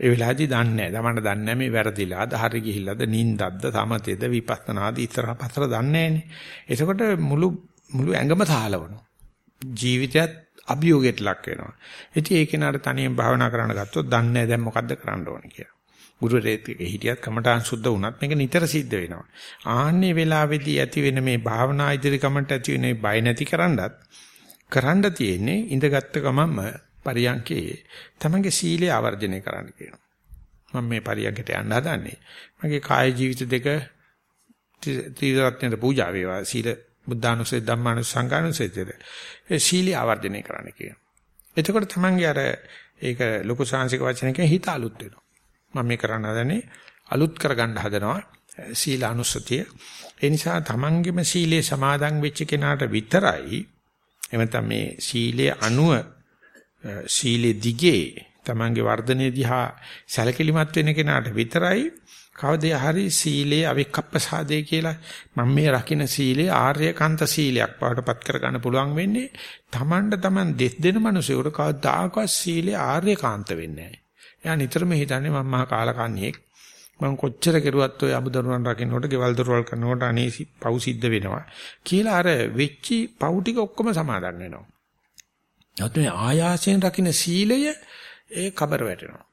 ඒ වෙලාවේදී දන්නේ නැහැ. තමන්ට දන්නේ නැහැ මේ වැරදිලාද, හරි ගිහිල්ලාද, නින්දක්ද, සමතේද, විපස්සනාද, ඉස්සරහ පස්සට දන්නේ නැහනේ. එතකොට මුළු මුළු ඇඟම සාලවනවා. ජීවිතයත් අභියෝගයට ලක් වෙනවා. ඉතින් ඒක නට තනියෙන් භාවනා කරන්න ගත්තොත් දන්නේ නැහැ දැන් මොකද්ද කරන්න ඕනේ කියලා. ගුරුවරයෙක් හිටියත් කමඨාන් සුද්ධ වුණත් මේක නිතර සිද්ධ වෙනවා. ආන්නේ වෙලාවේදී ඇති වෙන මේ භාවනා ඉදිරි කමට ඇති වෙන බය නැති කරන්නත් කරන්න තියෙන්නේ ඉඳගත්ත ගමන්ම පරියන්කේ තමන්ගේ සීලය ආවර්ජනය කරන්න කියනවා. මම මේ පරියන්කට යන්න හදන්නේ. මගේ කාය ජීවිත දෙක ත්‍රිරත්නයට පූජා වේවා. සීල බුද්ධානුසය ධම්මානුසය සංඝානුසයද. ඒ සීලිය ආවර්ජනය කරන්න කියනවා. එතකොට තමන්ගේ අර ඒක ලොකු සාංශික වචනකින් හිත අලුත් වෙනවා. මම මේ කරන්න හදන්නේ අලුත් කරගන්න හදනවා සීල අනුස්සතිය. ඒ නිසා තමන්ගේම සීලේ සමාදන් වෙච්ච කෙනාට විතරයි එමෙතන මේ සීලයේ අනුව සීලේ දිගේ තමන්ගේ වර්ධනයේ දිහා සැලකිලිමත් වෙන කෙනාට විතරයි කවදේ හරි සීලේ අවික්කප්පසාදේ කියලා මම මේ රකින්න සීලේ ආර්යකාන්ත සීලයක් බවටපත් කරගන්න පුළුවන් වෙන්නේ තමන්ට තමන් දෙස් දෙන මිනිසෙකුට කවදාකවත් සීලේ ආර්යකාන්ත වෙන්නේ නැහැ. එයා නිතරම හිතන්නේ මම මහා කාලකන්ණියෙක් මම කොච්චර කෙරුවත් ඔය අමුදරුවන් රකින්නකොට ගෙවල් දොරවල් කරනකොට අනේ පව් සිද්ධ වෙනවා කියලා අර වෙච්චි පව් ටික ඔක්කොම සමාදන් වෙනවා. නමුත් මේ ආයාසයෙන් රකින්න සීලය ඒ කබර වැටෙනවා.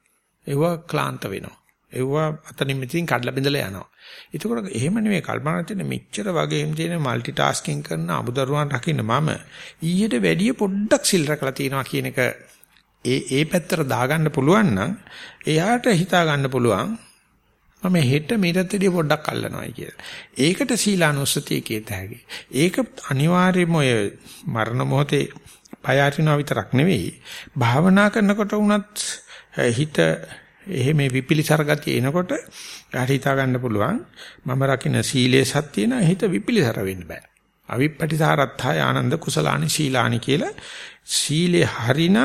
ඒව ක්ලාන්ත වෙනවා. ඒව අතනින් මෙතින් කඩලා බිඳලා යනවා. ඒකෝර එහෙම නෙමෙයි කල්පනා කරන මෙච්චර වගේම තියෙන মালටි ටාස්කින් කරන අමුදරුවන් රකින්න මම ඊට වැඩිය පොඩ්ඩක් සිල් රැකලා තියෙනවා කියන එක ඒ ඒ පැත්තට දාගන්න පුළුවන් නම් එයාට හිතා ගන්න පුළුවන් මම හෙට මිරතදී පොඩ්ඩක් අල්ලනවායි කියලා. ඒකට සීලානුස්සතිය කියත හැකි. ඒක අනිවාර්යයෙන්ම ඔය මරණ මොහොතේ පය අරිනවා විතරක් නෙවෙයි. භාවනා කරනකොට වුණත් හිත එහෙම විපිලිසර ගතිය එනකොට යාට හිතා ගන්න පුළුවන් මම රකින්න සීලයේ සත්‍ය න හිත විපිලිසර වෙන්න බෑ. අවිප්පටිසාරත්ථය ආනන්ද කුසලානි සීලානි කියලා සීලේ හරිනම්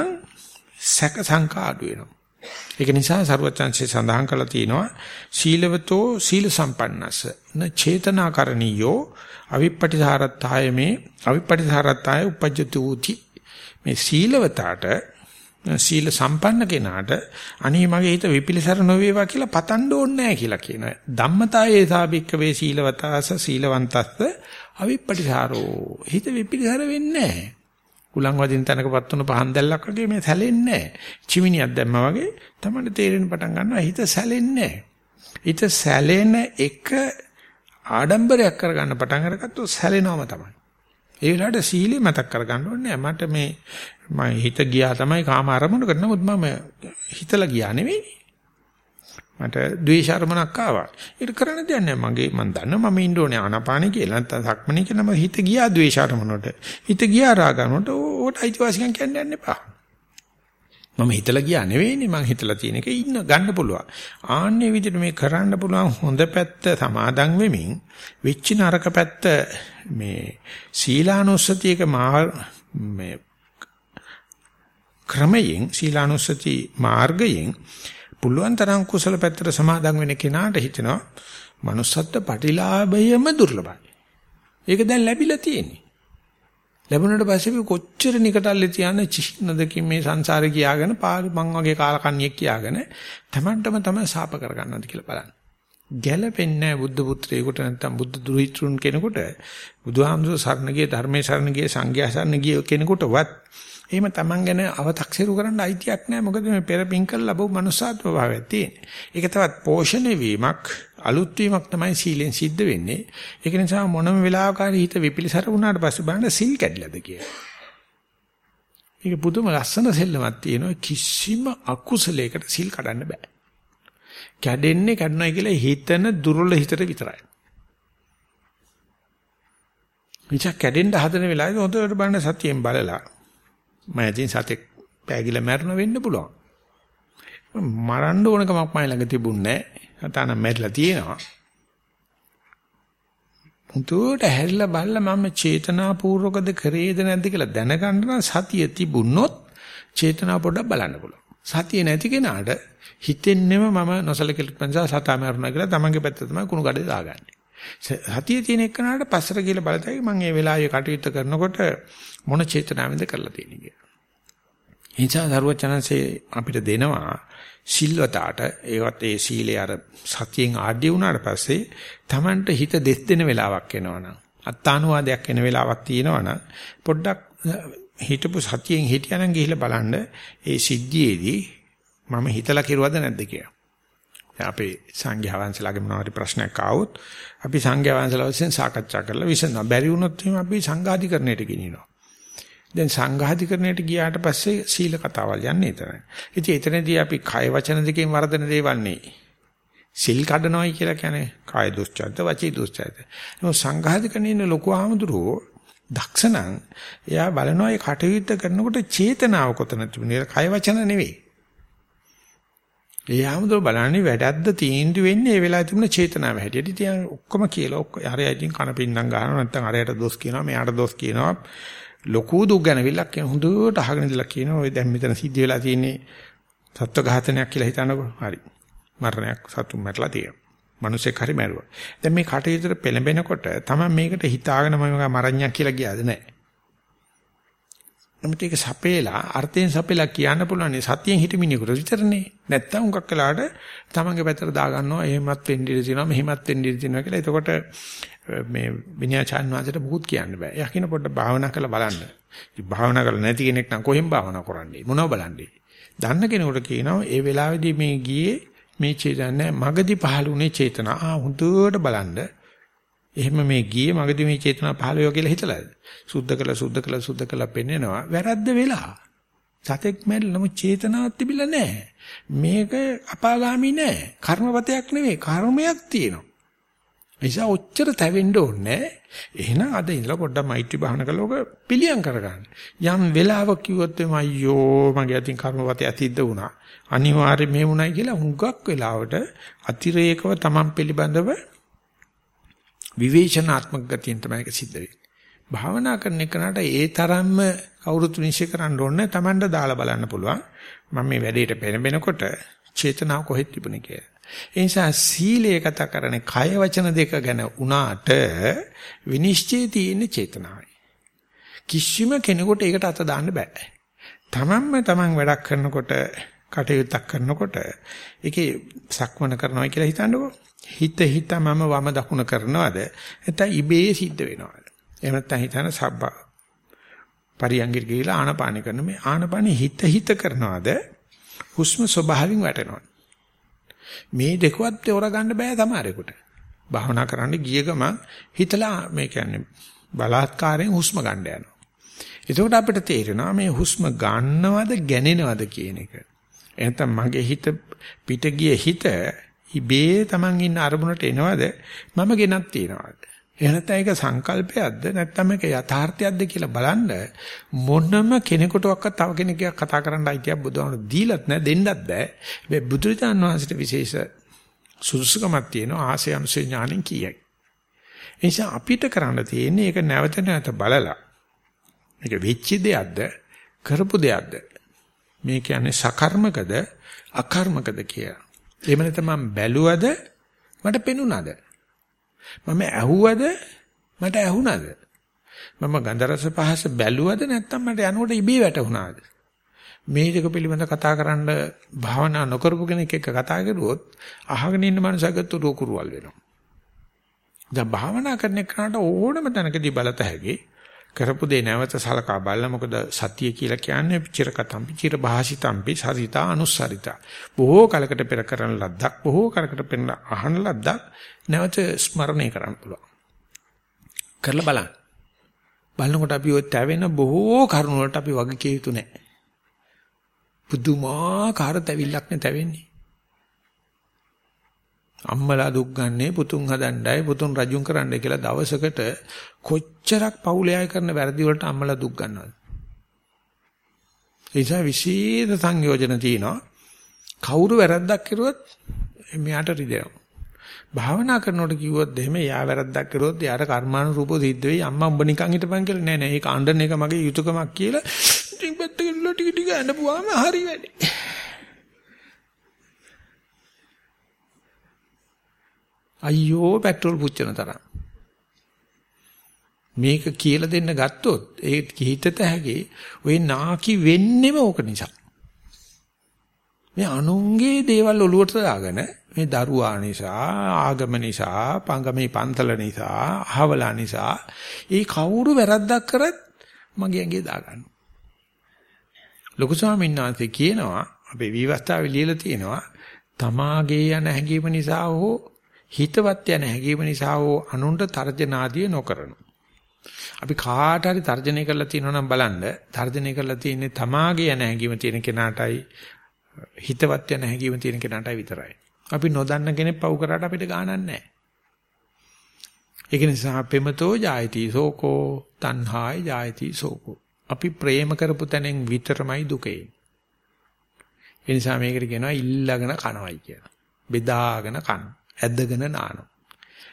සැක සංකා අඩු වෙනවා. ඒක නිසා සරුවචන්සේ සඳහන් කළා තියෙනවා සීලවතෝ සීල සම්පන්නස්ස න චේතනාකරණීයෝ අවිප්පටිසාරත්ථය මේ අවිප්පටිසාරත්ථය උපජ්ජති උති මේ සීලවතාට සීල සම්පන්න කෙනාට අනේ මගේ හිත විපිලිසර නොවේවා කියලා පතන්න ඕනේ නැහැ කියලා කියනවා. ධම්මතායේ සාභික්ක වේ සීලවතාස සීලවන්තස්ස අවිප්පටිසාරෝ හිත විපිලිසර වෙන්නේ නැහැ. කුලං වදින තැනකපත් වුණ පහන් දැල්ලක් වගේ මේ සැලෙන්නේ නැහැ. චිමිනියක් දැම්මා වගේ තමයි තේරෙන්න පටන් ගන්නවා හිත සැලෙන්නේ නැහැ. හිත සැලෙන එක ආඩම්බරයක් කරගන්න පටන් අරගත්තොත් සැලෙනවම තමයි. ඒ වෙලාවට සීලෙ මතක් කරගන්න ඕනේ මට මේ මම හිත ගියා තමයි කාම අරමුණු කරන නමුත් මම හිතලා ගියා නෙවෙයි. මට ද්වේෂ අරමුණක් ආවා. ඒක කරන්න දෙයක් නැහැ. මගේ මම දන්නවා මම ඉන්න ඕනේ ආනාපානෙ කියලා. නැත්නම් සක්මනේ කියලා මම හිත ගියා ද්වේෂ අරමුණට. හිත ගියා රාගනට ඕකට අයිතිවාසිකම් කියන්න යන්න එපා. මම හිතලා ගියා නෙවෙයිනේ මම හිතලා තියෙන එක ඉන්න ගන්න පුළුවන්. ආන්නේ විදිහට මේ කරන්න පුළුවන් හොඳ පැත්ත සමාදන් වෙමින් වෙච්ච නරක පැත්ත මේ සීලානුස්සතියක මේ ක්‍රමයෙන් සීලානුස්සති මාර්ගයෙන් පුළුවන් තරම් කුසල පැත්තට සමාදන් වෙන කෙනාට හිතෙනවා manussත්ත්ව ප්‍රතිලාභයම දුර්ලභයි. ඒක දැන් ලැබිලා තියෙන්නේ. ලැබුණාට පස්සේ කොච්චර නිකටල්ලේ තියන චින්නදකින් මේ සංසාරේ කියාගෙන පාරි මං වගේ කාලකන්ණියෙක් කියාගෙන Tamanටම තමයි සාප කරගන්නවද කියලා බලන්න. ගැළපෙන්නේ බුද්ධ පුත්‍රයෙකුට නැත්නම් බුද්ධ දුහිතෘන් කෙනෙකුට බුදුහාමුදුර සරණ ගිය ධර්මයේ සරණ ගිය සංඝයා සරණ ගිය කෙනෙකුටවත් එහෙම Taman ගැන අව탁සිරු කරන්න අයිතියක් නැහැ. මොකද මේ පෙර පිං කළ ලැබු මනුස්සාත්ව භාවයක් තියෙන. ඒක තවත් පෝෂණය වීමක්, අලුත් වීමක් තමයි සීලෙන් සිද්ධ වෙන්නේ. ඒක නිසා මොනම වෙලාවකරි හිත විපිලිසර වුණාට පස්සේ බලන්න සිල් කැඩලාද කියලා. ඒක පුදුම ලස්සන සෙල්ලමක් තියෙනවා. කිසිම අකුසලයකට සිල් කඩන්න බෑ. කැඩෙන්නේ කඩනයි කියලා හිතන දුර්වල හිතට විතරයි. විචක් කැඩෙන්න හදන වෙලාවේ හොඳට බලන්න සතියෙන් බලලා මම ඉතින් සතෙක් පෑගිලා මැරෙන වෙන්න පුළුවන්. මරන්න ඕන කමක් මයි ළඟ තිබුණේ නැහැ. නැතනම් මැරිලා තියෙනවා. මුතුට හැරිලා බලලා මම චේතනාපූර්වකද කරේද නැද්ද කියලා දැනගන්න නම් සතිය තිබුණොත් චේතනාව පොඩ්ඩක් බලන්න පුළුවන්. සතිය නැති කෙනාට හිතෙන්නෙම මම නොසලකෙලක් පන්සා සතා මරනවා කියලා තමන්ගේ පැත්ත තමයි කුණු කඩේ දාගන්නේ. සතිය තියෙන එක්කනට පස්සට කියලා බලතයි මම මේ වෙලාවේ කටයුත්ත කරනකොට මොන චේතනාවෙන්ද කරලා තියෙන්නේ කියලා. එනිසා දරුවචනන්සේ අපිට දෙනවා සිල්වතාට ඒවත් ඒ සීලේ අර සතියෙන් ආඩ්‍ය වුණාට පස්සේ Tamanට හිත දෙස් දෙන වෙලාවක් එනවනම් අත්තානුවාදයක් එන වෙලාවක් තියෙනවනම් පොඩ්ඩක් හිතපු සතියෙන් හිටියනම් ගිහිල්ලා බලන්න ඒ සිද්ධියේදී මම හිතලා කෙරුවද නැද්ද කියලා. අපේ සංඝයා වහන්සේලාගේ මොනවා හරි ප්‍රශ්නයක් ආවොත් අපි සංඝයා වහන්සේලා වශයෙන් සාකච්ඡා කරලා විසඳනවා. බැරි වුණොත් එහෙනම් අපි සංඝාධිකරණයට ගෙනියනවා. දැන් සංඝාධිකරණයට ගියාට පස්සේ සීල කතාවල් යන්නේ එතන. ඉතින් එතනදී අපි කය වචන දෙකෙන් වර්ධන දේවල් නෙයි. සිල් කඩනවායි කියලා කියන්නේ කාය දුස්චරිත වචී දුස්චරිත. නමුත් සංඝාධිකරණේ ඉන්න ලොකු ආමුදුරෝ දක්ෂණං එයා බලනවා ඒ කටයුත්ත කරනකොට චේතනාව කොතන තිබුණේ කය වචන නෙවෙයි. ඒ ආමුදුර බලන්නේ වැඩක්ද තීන්දුව වෙන්නේ ඒ වෙලාවේ තිබුණ චේතනාව හැටියට. ඉතින් ඔක්කොම කියලා ඔක්කොම අරයා ඉතින් කන පින්නම් ගන්නවා නැත්නම් අරයට දොස් කියනවා මෙයාට දොස් කියනවා. ලොකු දුක් ගැනවිලක් කියන හොඳට අහගෙන ඉඳලා කියනවා ඔය දැන් මෙතන සිද්ධ වෙලා තියෙන්නේ සත්ව ඝාතනයක් කියලා හිතනකො හරි. මරණයක් සතුන් මැරලා තියෙනවා. මිනිස්සෙක් හරි මැරුවා. දැන් මේ කටයුතුට පෙළඹෙනකොට තමයි මේකට හිතාගෙන මම මරණ්‍යක් කියලා ගියාද නැහැ. නමුත් ඒක සපේලා අර්ථයෙන් සපේලා කියන්න පුළුවන් සතියෙන් හිටමිනියකට විතරනේ. නැත්තම් උඟක් වෙලාට තමන්ගේ පැත්තට දාගන්නවා එහෙමත් වෙන්න ඉඩ තියෙනවා මෙහෙමත් වෙන්න ඉඩ තියෙනවා කියලා. එතකොට මේ විඤ්ඤාචාන් වාදයට මුකුත් කියන්න බෑ. යකින පොඩ්ඩ භාවනා කරලා බලන්න. ඉතින් භාවනා කරලා නැති කෙනෙක් නම් කොහෙන් භාවනා කරන්නේ? මොනව බලන්නේ? දන්න කෙනෙකුට කියනවා ඒ වෙලාවේදී මේ ගියේ මේ චේතන මගදී පහළුනේ චේතනා. ආ හුදුවට බලන්න. එහෙම මේ ගියේ මගදී මේ චේතනා පහළ වෙව කියලා හිතලාද? සුද්ධ කළා සුද්ධ කළා සුද්ධ කළා පෙන්නනවා. වැරද්ද වෙලා. සතෙක් මැරිලා නමුත් චේතනාවක් තිබිලා නැහැ. මේක අපාගාමි නැහැ. කර්මපතයක් නෙවෙයි කර්මයක් තියෙනවා. නිසා ඔච්චර තැවෙන්න ඕනේ එහෙනම් අද ඉඳලා පොඩ්ඩක් මෛත්‍රී භාවනා කරලා ඔක පිළියම් කරගන්න. යම් වෙලාවක කිව්වොත් එම අයියෝ මගේ අතින් කර්මපතය අතිද්ද වුණා. අනිවාර්යයෙන් මේ වුණයි කියලා හුඟක් වෙලාවට අතිරේකව Taman පිළිබඳව විවේචනාත්මක ගතියෙන් තමයි ඒක සිද්ධ වෙන්නේ. භාවනා කරන එකනට ඒ තරම්ම කවුරුත් නිශ්චය කරන්න ඕනේ Tamanට දාලා බලන්න පුළුවන්. මම මේ වැඩේට පෙළඹෙනකොට චේතනාව කොහෙද තිබුණේ කියලා. ඒ නිසා සීලය කතා කරන්නේ කය වචන දෙක ගැන උනාට විනිශ්චය තියෙන්නේ චේතනාවයි. කිසිම කෙනෙකුට ඒකට අත දාන්න බෑ. තමන්ම තමන් වැඩක් කරනකොට කටයුත්තක් කරනකොට ඒකේ සක්මන කරනවා කියලා හිතන්නකෝ. හිත හිත මම වම දකුණ කරනවද? නැත්නම් ඉබේ සිද්ධ වෙනවද? එහෙම නැත්නම් හිතන සබ්බ පරියංගිර ගිහිලා ආනපාන කරන මේ ආනපාන හිත හිත කරනවද? හුස්ම ස්වභාවයෙන් වැටෙනවද? මේ දෙකවත් තෝරගන්න බෑ සමහරෙකුට. භාවනා කරන්න ගිය ගමන් හිතලා මේ කියන්නේ බලාත්කාරයෙන් හුස්ම ගන්න යනවා. එතකොට අපිට තේරෙනවා මේ හුස්ම ගන්නවද ගැනෙනවද කියන එක. එහෙනම් මගේ හිත පිට ගිය හිත ඉබේ Taman ඉන්න අරමුණට එනවද මම ගෙනත් තියනවාද එහෙනම් ඒක සංකල්පයක්ද නැත්නම් මේක යථාර්ථයක්ද කියලා බලන්න මොනම කෙනෙකුටවත් තව කෙනෙක්ගේ කතා කරන්න අයිතියක් බුදුහාමුදුරු දීලත් නැහැ දෙන්නත් බෑ. මේ බුදුරජාණන් වහන්සේට විශේෂ සුදුසුකමක් තියෙනවා ආසය අනුසය ඥාණයෙන් කියයි. ඒ නිසා අපිට කරන්න තියෙන්නේ ඒක නැවත නැවත බලලා මේක වෙච්ච දෙයක්ද කරපු දෙයක්ද මේ කියන්නේ සකර්මකද අකර්මකද කියලා. එහෙම නැත්නම් මම බැලුවද මට පෙනුනද මම ඇහුවද මට ඇහුණාද? මම ගන්ධ රස පහස බැලුවද නැත්නම් මට යනකොට ඉබේ වැටුණාද? මේ දෙක පිළිබඳ කතා කරන්න භාවනා නොකරපු කෙනෙක් එක්ක කතා කරුවොත් අහගෙන ඉන්න මනුස්සයෙකුට රෝකුරුවල් වෙනවා. දැන් භාවනා කරන එකට ඕනම තැනකදී බලත හැකි කරපු දේ නැවත සලකා බලලා මොකද සතිය කියලා කියන්නේ? චිරකතම්පි චිර භාසිතම්පි සරිතා අනුස්සරිතා. බොහෝ කලකට පෙර කරන ලද්දක් බොහෝ කලකට පෙර අහන ලද්දක් නැවත ස්මරණය කරන්න පුළුවන්. කරලා බලන්න. බලනකොට අපි ඔය තැවෙන බොහෝ කරුණ වලට අපි වග කිය යුතු නැහැ පුදුමාකාර තැවිල්ලක් නේ තැවෙන්නේ. අම්මලා දුක් ගන්නේ පුතුන් හදන්නයි පුතුන් රජුන් කරන්නයි කියලා දවසකට කොච්චරක් පවුලේ කරන වැරදි වලට අම්මලා දුක් ගන්නවද? ඒ නිසා විශේෂ සංයෝජන තියෙනවා. කවුරු වැරද්දක් කරුවොත් මෙයාට රිදෙනවා. භාවනා කරනකොට කිව්වොත් එහෙම යා වැරද්දක් කරුවොත් යාට කර්මානුරූපව සිද්ධ වෙයි අම්මා උඹ නිකන් හිටපන් කියලා නෑ නෑ ඒක අඬන එක මගේ යුතුයකමක් කියලා ඉතින් පැත්තකින් ටික ටික අඬපුවාම හරි වැඩේ. අයියෝ පෙට්‍රල් පුච්චන තරම්. මේක කියලා දෙන්න ගත්තොත් ඒ හිතත හැකි ඔය නාකි වෙන්නෙම ඕක නිසා. මේ අනුන්ගේ දේවල් ඔලුවට දාගෙන මේ දරුවා නිසා ආගම නිසා පංගමේ පන්තල නිසා අහවලා නිසා ඒ කවුරු වැරද්දක් කරත් මගේ ඇඟේ දාගන්න. ලොකු ස්වාමීන් වහන්සේ කියනවා අපේ විවස්ථාවේ ලියලා තියෙනවා තමාගේ යන හැඟීම නිසා හෝ හිතවත් යන හැඟීම නිසා හෝ අනුන්ට තර්ජනාදිය නොකරන. අපි කාට හරි තර්ජනය කරලා තියෙනවා නම් බලන්න තර්ජනය කරලා තියෙන්නේ තමාගේ යන හැඟීම තියෙන කෙනාටයි හිතවත් යන හැඟීම තියෙන කෙනාටයි විතරයි. අපි නොදන්න කෙනෙක් පව් කරාට අපිට ගානක් නැහැ. ඒක නිසා පෙමතෝ ජායති සෝකෝ තණ්හාය ජායති සෝකෝ. අපි ප්‍රේම කරපු තැනෙන් විතරමයි දුකේ. ඒ නිසා මේකට කියනවා ඉල්ලගෙන කනවයි කියලා. බෙදාගෙන කන. ඇදගෙන නානවා.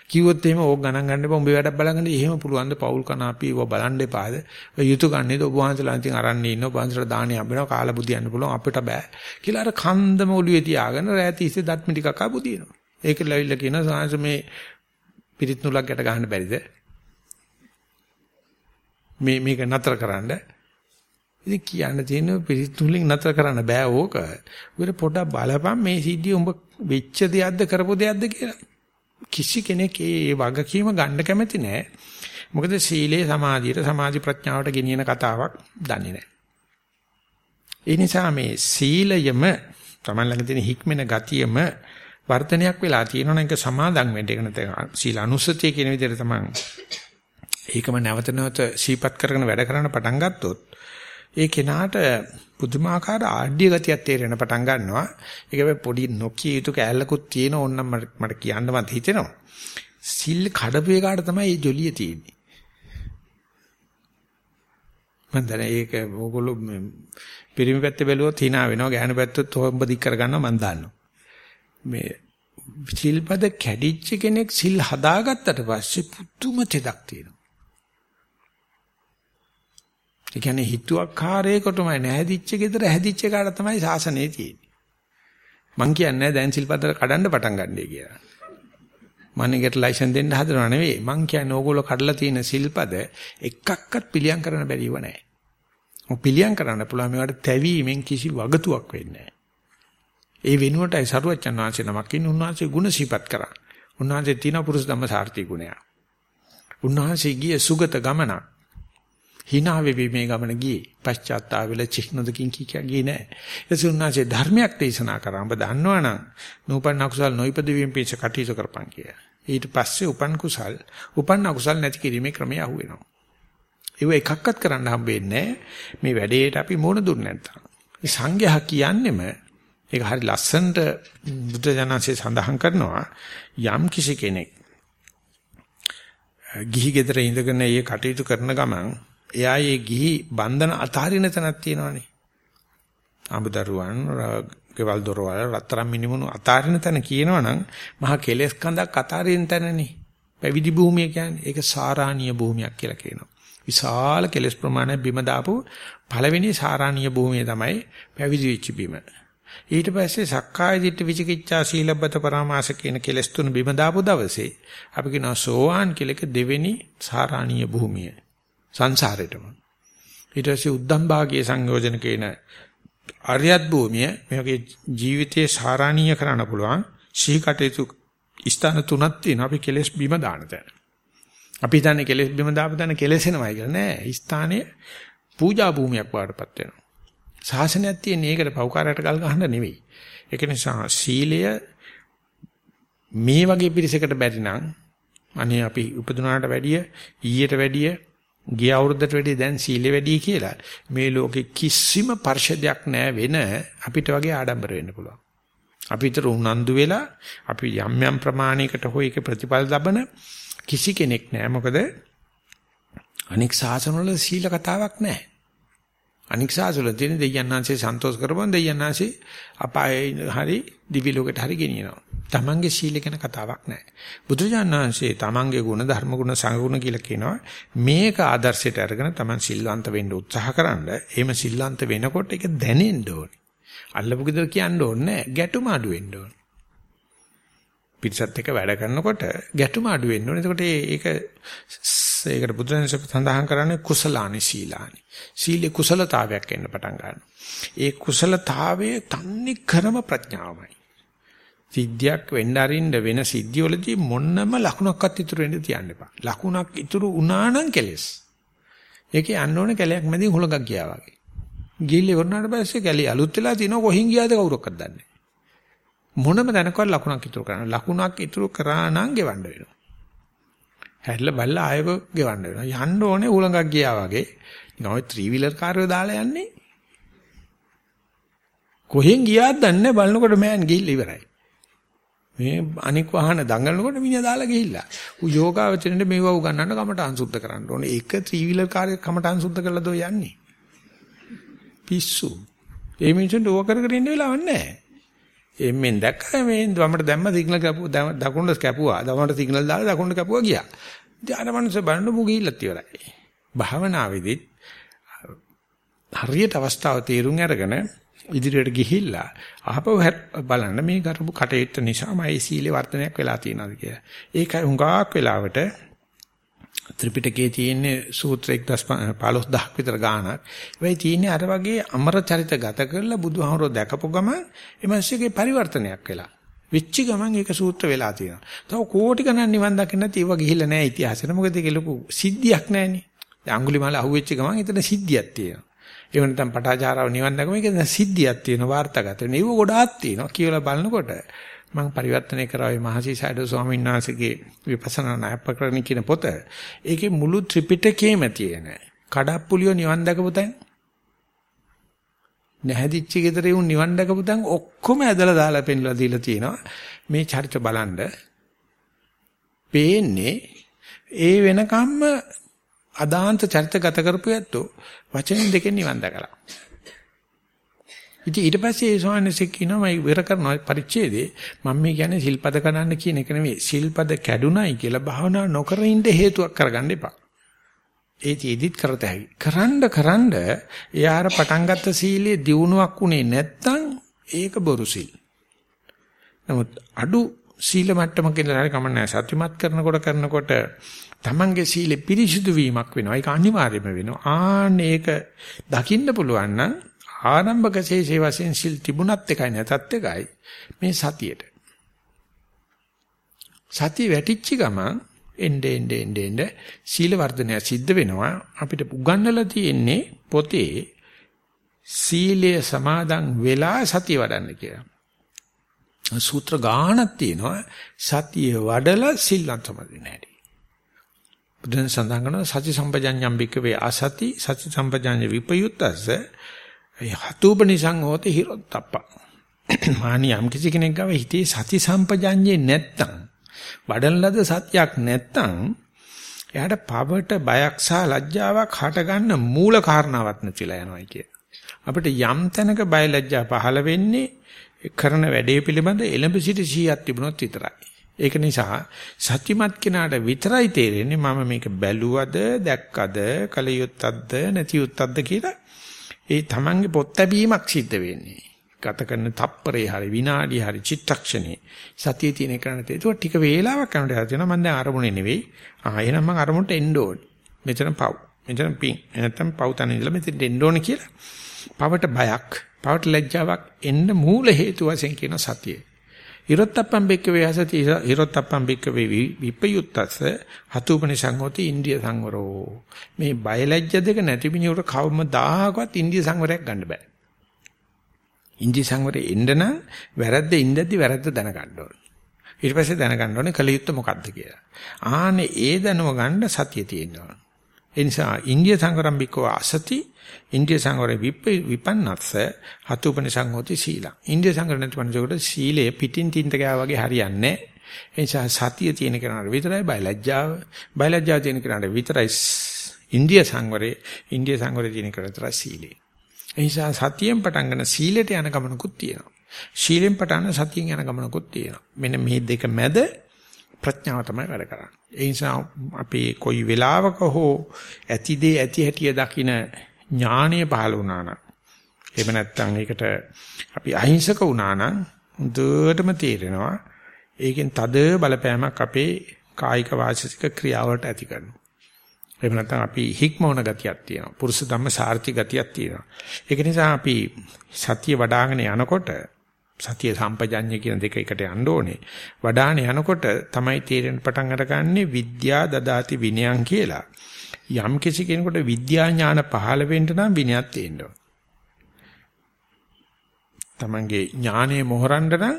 කිව්වොත් එහෙම ඕක ගණන් ගන්න එපා. උඹේ වැඩක් බලන්න එහෙම පුළුවන් ද පෞල් කන අපි ඒව බලන්න එපාද? යුතු ගන්නේද? ඔබ වහන්සේලා අන්තිම අරන් ඉන්න ඔබ වහන්සේලා දාණේ හම්බෙනවා කාලා බුදියන්න පුළුවන්. අපිට බෑ. කියලා අර කන්දම ඔළුවේ තියාගෙන රැති ඉස්සේ දත් මිටි කකා බුදිනවා. ඒක ලැවිල්ලා කියන සාංශ මේ පිරිත් නූලක් ගැට ගන්න බැරිද? මේ මේක නතර කරන්න. ඉතින් කියන්න තියෙන පිරිත් නූලෙන් නතර කරන්න බෑ ඕක. උගර පොඩක් බලපන්. මේ සිද්ධිය උඹ වෙච්ච දෙයක්ද කරපු දෙයක්ද කියලා කිසි කෙනෙක් ඒ වගකීම ගන්න කැමති නෑ. මොකද සීලේ සමාධියට සමාධි ප්‍රඥාවට ගෙනියන කතාවක් දන්නේ නෑ. ඒ නිසා මේ සීලයම Taman ළඟ තියෙන හික්මෙන ගතියම වර්ධනයක් වෙලා තියෙනවා ඒක සමාදන් වෙන්න. ඒක නැත්නම් සීල අනුස්සතිය කියන විදිහට තමයි ඒකම නැවත නැවත සීපත් කරගෙන වැඩ කරන්න පටන් ගත්තොත් ඒ කෙනාට පුදුමාකාර ආඩ්‍ය ගතියක් තේරෙන පටන් ගන්නවා. ඒක පොඩි නොකිය යුතු කෑල්ලකුත් තියෙන ඕනනම් මට මට කියන්න මත හිතෙනවා. සිල් කඩපු එකාට තමයි මේ ජොලිය තියෙන්නේ. මම දැන් ඒක ඕගොල්ලෝ පිරිමි පැත්තේ බැලුවොත් hina වෙනවා. ගෑනු පැත්තත් හොම්බ දික් කරගන්නවා මම දන්නවා. මේ සිල්පද කැඩිච්ච කෙනෙක් සිල් හදාගත්තට පස්සේ පුදුම තෙදක් තියෙනවා. ඒ කියන්නේ හිතුවක්කාරයකටමයි නැහැදිච්ච ගෙදර හැදිච්ච කාට තමයි සාසනේ තියෙන්නේ. මං කියන්නේ දැන් සිල්පදර කඩන්න පටන් ගන්නයි කියලා. මන්නේකට ලයිසන් දෙන්න හදනව නෙවෙයි. මං කියන්නේ ඕගොල්ලෝ කඩලා තියෙන සිල්පද එකක්වත් පිළියම් කරන්න බැරිව නැහැ. මොක පිළියම් කරන්න පුළුවන් මේවට තැවීමෙන් කිසි වගතුවක් වෙන්නේ ඒ වෙනුවටයි සරුවච්චන් වහන්සේ නමක් ඉන්න උන්වහන්සේ ගුණ සිපත් කරා. උන්වහන්සේ තියෙන පුරුෂ ධම්ම සාර්ථි ගුණය. උන්වහන්සේ ගියේ සුගත ගමනක්. Hina වෙවි මේ ගමන ගියේ. පශ්චාත්තාප වෙල චිහ්නදකින් කිය ගියේ නෑ. එසේ උන්වහන්සේ ධර්මයක් දේශනා කරා. ඔබ දන්නවනම් නූපන් අකුසල් නොයිපද වීම පිණිස කටයුතු කරපන් කියලා. ඊට පස්සේ උපන් කුසල් උපන් අකුසල් නැති කිරීමේ ක්‍රමය අහුවෙනවා. ඒව එකක්වත් කරන්න හම්බෙන්නේ මේ වැඩේට අපි මොන දුන්න නැත්තම්. මේ සංඝයා කියන්නෙම ඒක හරි ලස්සනට බුද්ධ ජනන්සේ සඳහන් කරනවා යම් කිසි කෙනෙක් ගිහි ගෙදර ඉඳගෙන ඒ කටයුතු කරන ගමන් එයා ඒ ගිහි බන්ධන අතහරින තැනක් තියෙනවානේ. අඹදරුවන්, ගෙවල් දොරවල්, රත්තරන් මිනිමුණු අතහරින තැන කියනවනම් මහා කෙලෙස් කඳක් අතහරින තැනනේ. පැවිදි භූමිය කියන්නේ ඒක සාරාණීය භූමියක් කියලා කියනවා. විශාල කෙලෙස් ප්‍රමාණයක් බිම දාපු පළවෙනි සාරාණීය භූමිය තමයි පැවිදි වෙච්ච බිම. ඊට පස්සේ සක්කාය දිට්ඨි විචිකිච්ඡා සීලබ්බත පරාමාස කියන කෙලෙස් තුන බිම දාපු දවසේ අපි කියනවා සෝවාන් කියලක දෙවෙනි සාරාණීය භූමිය. සංසාරෙටම. ඊට පස්සේ උද්දම් භාගයේ සංයෝජන කියන අරියත් භූමිය මේකේ ජීවිතයේ සාරාණීය කරන්න පුළුවන් සීකටයුතු ස්ථාන තුනක් තියෙනවා අපි කෙලස් බිම දාන තැන. අපි හිතන්නේ කෙලස් බිම දාපු තැන කෙලසෙනවයි කියලා නෑ. ස්ථානයේ පූජා භූමියක් වඩපත් වෙනවා. ශාසනයක් තියෙන ඒකට පෞකාරයට ගල් ගහන්න නෙවෙයි. ඒක නිසා සීලය මේ වගේ පිරිසකට බැරි නම් අනේ අපි උපදුනාට වැඩිය ඊයට වැඩිය ගිය අවුරුද්දට වැඩිය දැන් සීලෙ වැඩි කියලා මේ ලෝකෙ කිසිම පරිශදයක් නැහැ වෙන අපිට වගේ ආඩම්බර වෙන්න පුළුවන්. අපිට උනන්දු වෙලා අපි යම් යම් ප්‍රමාණයකට හෝ ඒක ප්‍රතිඵල ලබන කිසි කෙනෙක් නැහැ. මොකද අනික් සාසනවල සීල කතාවක් නැහැ. අනික් සාසවල තියෙන දෙයයන්ාංශේ සන්තෝෂ කරපන් දෙයයන්ාංශේ අපායේ හරි දිවි ලෝකෙට හරි ගෙනියනවා. තමන්ගේ සීල ගැන කතාවක් නැහැ. බුදුජානනාංශේ තමන්ගේ ගුණ ධර්ම ගුණ සංගුණ කියලා කියනවා. මේක ආදර්ශයට අරගෙන තමන් සිල්වන්ත වෙන්න උත්සාහකරනද එහෙම සිල්වන්ත වෙනකොට ඒක දැනෙන්න ඕනේ. අල්ලපු ගෙදර කියන්න ඕනේ නැහැ. ගැටුම අඩු වෙන්න ඕනේ. පිටසත් එක්ක වැඩ කරනකොට ගැටුම අඩු වෙන්න ඕනේ. එතකොට ඒක ඒකට බුදුරජාණන් සඳහන් කරන්නේ කුසලානි සීලානි. සීලේ කුසලතාවයක් එන්න පටන් ගන්නවා. ඒ කුසලතාවයේ තන්නේ කරම ප්‍රඥාවමයි. සිද්ධියක් වෙන්න අරින්න වෙන සිද්ධිවලදී මොන්නම ලකුණක්වත් ඉතුරු වෙන්න තියන්න එපා. ලකුණක් ඉතුරු වුණා නම් කෙලස්. ඒකේ යන්න ඕනේ කැලයක් මැදින් හුලඟක් ගියා වගේ. ගිහිල්ලා ඉවරනාට පස්සේ කැලිය අලුත් වෙලා තිනවා කොහින් ගියාද කවුරක්වත් දන්නේ නැහැ. මොනම දැනකවත් ලකුණක් ඉතුරු කරන්න. ලකුණක් ඉතුරු කරා නම් ගෙවන්න වෙනවා. හැරිලා බල්ලා ආයෙක ගෙවන්න වෙනවා. යන්න ඕනේ උලඟක් ගියා වගේ. නිකන් ඔය ත්‍රී වීලර් කාර්යය දාලා යන්නේ. කොහෙන් ගියාද දන්නේ බලනකොට මෑන් ගිහිල්ලා ඉවරයි. මේ අනික් වාහන දඟලනකොට මිනිහා දාලා ගිහිල්ලා. ඌ යෝගාවචරෙන්ද මේව උගන්නන්න කමට අංශුද්ධ කරන්න ඕනේ. ඒක ත්‍රී වීලර් කාර්යය කමට අංශුද්ධ කරලා දෝ යන්නේ. පිස්සු. ඒ මිනිස්සුන්ට ඕක කර කර ඉන්න වෙලාවක් නැහැ. එම්ෙන් දැක්කම මේ වමට දැම්ම සිග්නල් කැපුවා දකුණට කැපුවා. දකුණට සිග්නල් දාලා දකුණට කැපුවා ගියා. ඉතින් අර මනුස්ස බලන්න මු ගිහිල්ලත් ඉවරයි. භාවනාවේදීත් හරියට අවස්ථාව තේරුම් අරගෙන ඉදිරියට ගිහිල්ලා ආපහු බලන්න මේ කරපු කටයුත්ත නිසා මගේ සීලේ වර්ධනයක් වෙලා තියෙනවාද කියලා. ඒකයි හුඟක් වෙලාවට ත්‍රිපිටකයේ තියෙන සූත්‍ර 15000ක් විතර ගාණක්. ඒවයි තියෙන්නේ අර වගේ අමර චරිත ගත කරලා බුදුහාමරෝ දැකපු ගමන් එමන්සියගේ පරිවර්තනයක් වෙලා. වෙච්ච ගමන් ඒක සූත්‍ර වෙලා තියෙනවා. තව කෝටි ගණන් නිවන් දකින්න නැති ඒවා ගිහිල්ලා නැහැ ඉතිහාසෙට. මොකද ඒක ලොකු සිද්ධියක් නැහැනේ. අඟුලිමාල අහුවෙච්ච ගමන් එතන සිද්ධියක් තියෙනවා. ඒ වෙනතම් පටාචාරාව නිවන් දැකම ඒක සිද්ධියක් තියෙනවා වාර්තාගත වෙන. ඒව ගොඩාක් තියෙනවා. කියලා බලනකොට මම පරිවර්තනය කරා මේ මහසි සයිඩෝ ස්වාමීන් වහන්සේගේ විපස්සනා නායපකරණ කියන පොත. ඒකේ මුළු ත්‍රිපිටකයේම තියෙන කඩප්පුලියෝ නිවන් දැකපු තැන් නැහැදිච්ච ගෙදරේ උන් නිවන් දැකපු තැන් ඔක්කොම ඇදලා දාලා පෙන්ලා දීලා තියෙනවා. මේ චරිත බලන්න පේන්නේ ඒ වෙනකම්ම අදාන්ත චරිත ගත කරපු ඇත්තෝ වචන දෙකෙන් නිවන් දැකලා. ඉතින් ඊට පස්සේ ඒ ස්වාමීන් කියනවා මම ඉවර කරනවා පරිච්ඡේදේ මම මේ කියන්නේ සිල්පද කඩන්න කියන එක නෙමෙයි සිල්පද කැඩුනයි කියලා භාවනා නොකර ඉන්න හේතුවක් කරගන්න එපා. ඒ තීදිත් කරත හැකි. කරන්න කරන්න එයාර පටන් ගත්ත සීලයේ දියුණුවක් උනේ නැත්තම් ඒක බොරු සීල්. නමුත් අඩු සීල මට්ටමක ඉඳලා හරි කමන්නේ සත්‍යමත් කරනකොට කරනකොට තමන්ගේ සීලෙ පිරිසිදු වීමක් වෙනවා. ඒක අනිවාර්යයෙන්ම වෙනවා. ආන්න ඒක දකින්න පුළුවන් නම් ආරම්භක ශේෂේ වශයෙන් සිල් තිබුණත් එකයි නැතත් එකයි මේ සතියේට. සතිය වැටිච්ච ගමන් එnde ende ende ende සීල වර්ධනය සිද්ධ වෙනවා අපිට උගන්වලා තියෙන්නේ පොතේ සීලය සමාදන් වෙලා සතිය වඩන්න කියලා. සූත්‍ර ගාණක් තියෙනවා සතිය වඩලා සිල්ලන් සමාදින්න හැටි. බුදුන් සඳහන් කරන සති සම්පජඤ්ඤම් බිකවේ අසති සති සම්පජඤ්ඤ විපයුත්තස හතුබනිසං හෝති හිරොත්තප්ප. මානි යම් කිසි කෙනෙක් ගාව හිතේ සති සම්පජඤ්ඤේ නැත්තම් වඩන ලද සත්‍යක් නැත්තම් එයාට පවට බයක් සහ ලැජ්ජාවක් හටගන්න මූල කාරණාවක් නැතිලා යනවා කිය. අපිට යම් තැනක බය ලැජ්ජා පහළ වෙන්නේ කරන වැඩේ පිළිබඳ එළඹ සිට 100ක් තිබුණොත් විතරයි. ඒක නිසා සත්‍යමත් කෙනාට විතරයි තේරෙන්නේ මම මේක බැලුවද දැක්කද කලියුත්තක්ද නැතියුත්තක්ද කියලා. ඒ තමන්ගේ පොත් ලැබීමක් සිද්ධ වෙන්නේ. ගත කරන තප්පරේ හරි විනාඩිය හරි චිත්තක්ෂණේ සතියේ තියෙන කරණට ඒක ටික වේලාවක් යනකොට හදනවා මම දැන් අරමුණේ නෙවෙයි. ආ එහෙනම් මම අරමුණට එන්න ඕනේ. මෙතන පව්. මෙතන පිං නැත්තම් පව් තන ඉඳලා මෙතෙන් එන්න ඕනේ කියලා. පවට බයක් පවට ලැජ්ජාවක් එන්න මූල හේතු වශයෙන් කියන සතියේ. හිරොත්තප්පම් බික්කවේ හසති හිරොත්තප්පම් බික්කවේ විපයුත්තස හතුපනි සංහෝති ඉන්දිය සංවරෝ මේ බයලජ්‍ය දෙක නැති මිනිහට කවමදාකවත් ඉන්දිය සංවරයක් ගන්න බෑ. ඉන්දිය සංවරේ එන්න නම් වැරද්ද ඉඳද්දි වැරද්ද දැනගන්න ඕනේ. ඊට පස්සේ දැනගන්න ඕනේ කලියුත්ත මොකද්ද කියලා. ආනේ ඒ දැනුම ගන්න සතිය තියෙනවා. ඒ නිසා ඉන්දිය සංවරම් බික්කව අසති ඉන්දිය සංවරේ විපන්නත්ස හතුපනි සංහෝති සීලං. ඉන්දිය සංවර නැති මනසකට සීලය පිටින් තින්ත ගෑ වගේ හරියන්නේ ඒ නිසා සතිය තියෙන කෙනාට විතරයි බයලජ්ජාව. බයලජ්ජාව තියෙන කෙනාට විතරයි ඉන්දිය සංවරේ. ඉන්දිය සංවරේ තියෙන කෙනාට විතරයි සීලය. ඒ නිසා සතියෙන් පටන් ගන්න සීලයට යන ගමනකුත් තියෙනවා. ශීලෙන් පටන් සතියෙන් යන ගමනකුත් තියෙනවා. මෙන්න මේ දෙක මැද ප්‍රඥාව තමයි වැඩ කරන්නේ. ඒ නිසා අපි කොයි වෙලාවක හෝ ඇතිදේ ඇති හැටිය දකින ඥාණය පහළ වුණා නම් එහෙම නැත්නම් ඒකට අපි අහිංසක වුණා නම් හොඳටම තේරෙනවා ඒකෙන් තද බලපෑමක් අපේ කායික වාචික ක්‍රියාවලට ඇති කරනවා. එහෙම නැත්නම් අපි හික්මවන ගතියක් තියෙනවා. පුරුෂ ධම්ම සාර්ථි ගතියක් තියෙනවා. ඒක නිසා අපි සතිය වඩ아가න යනකොට සතිය සම්පජඤ්ඤය කියන දෙක එකට යන්න ඕනේ. වඩාන යනකොට තමයි තීරණ පටන් අරගන්නේ විද්‍යා දදාති විනයං කියලා. යම් කිසි කෙනෙකුට විද්‍යා ඥාන පහළ වෙන්න නම් විනයක් තියෙන්න ඕනේ. තමන්ගේ ඥානය මොහරන්න නම්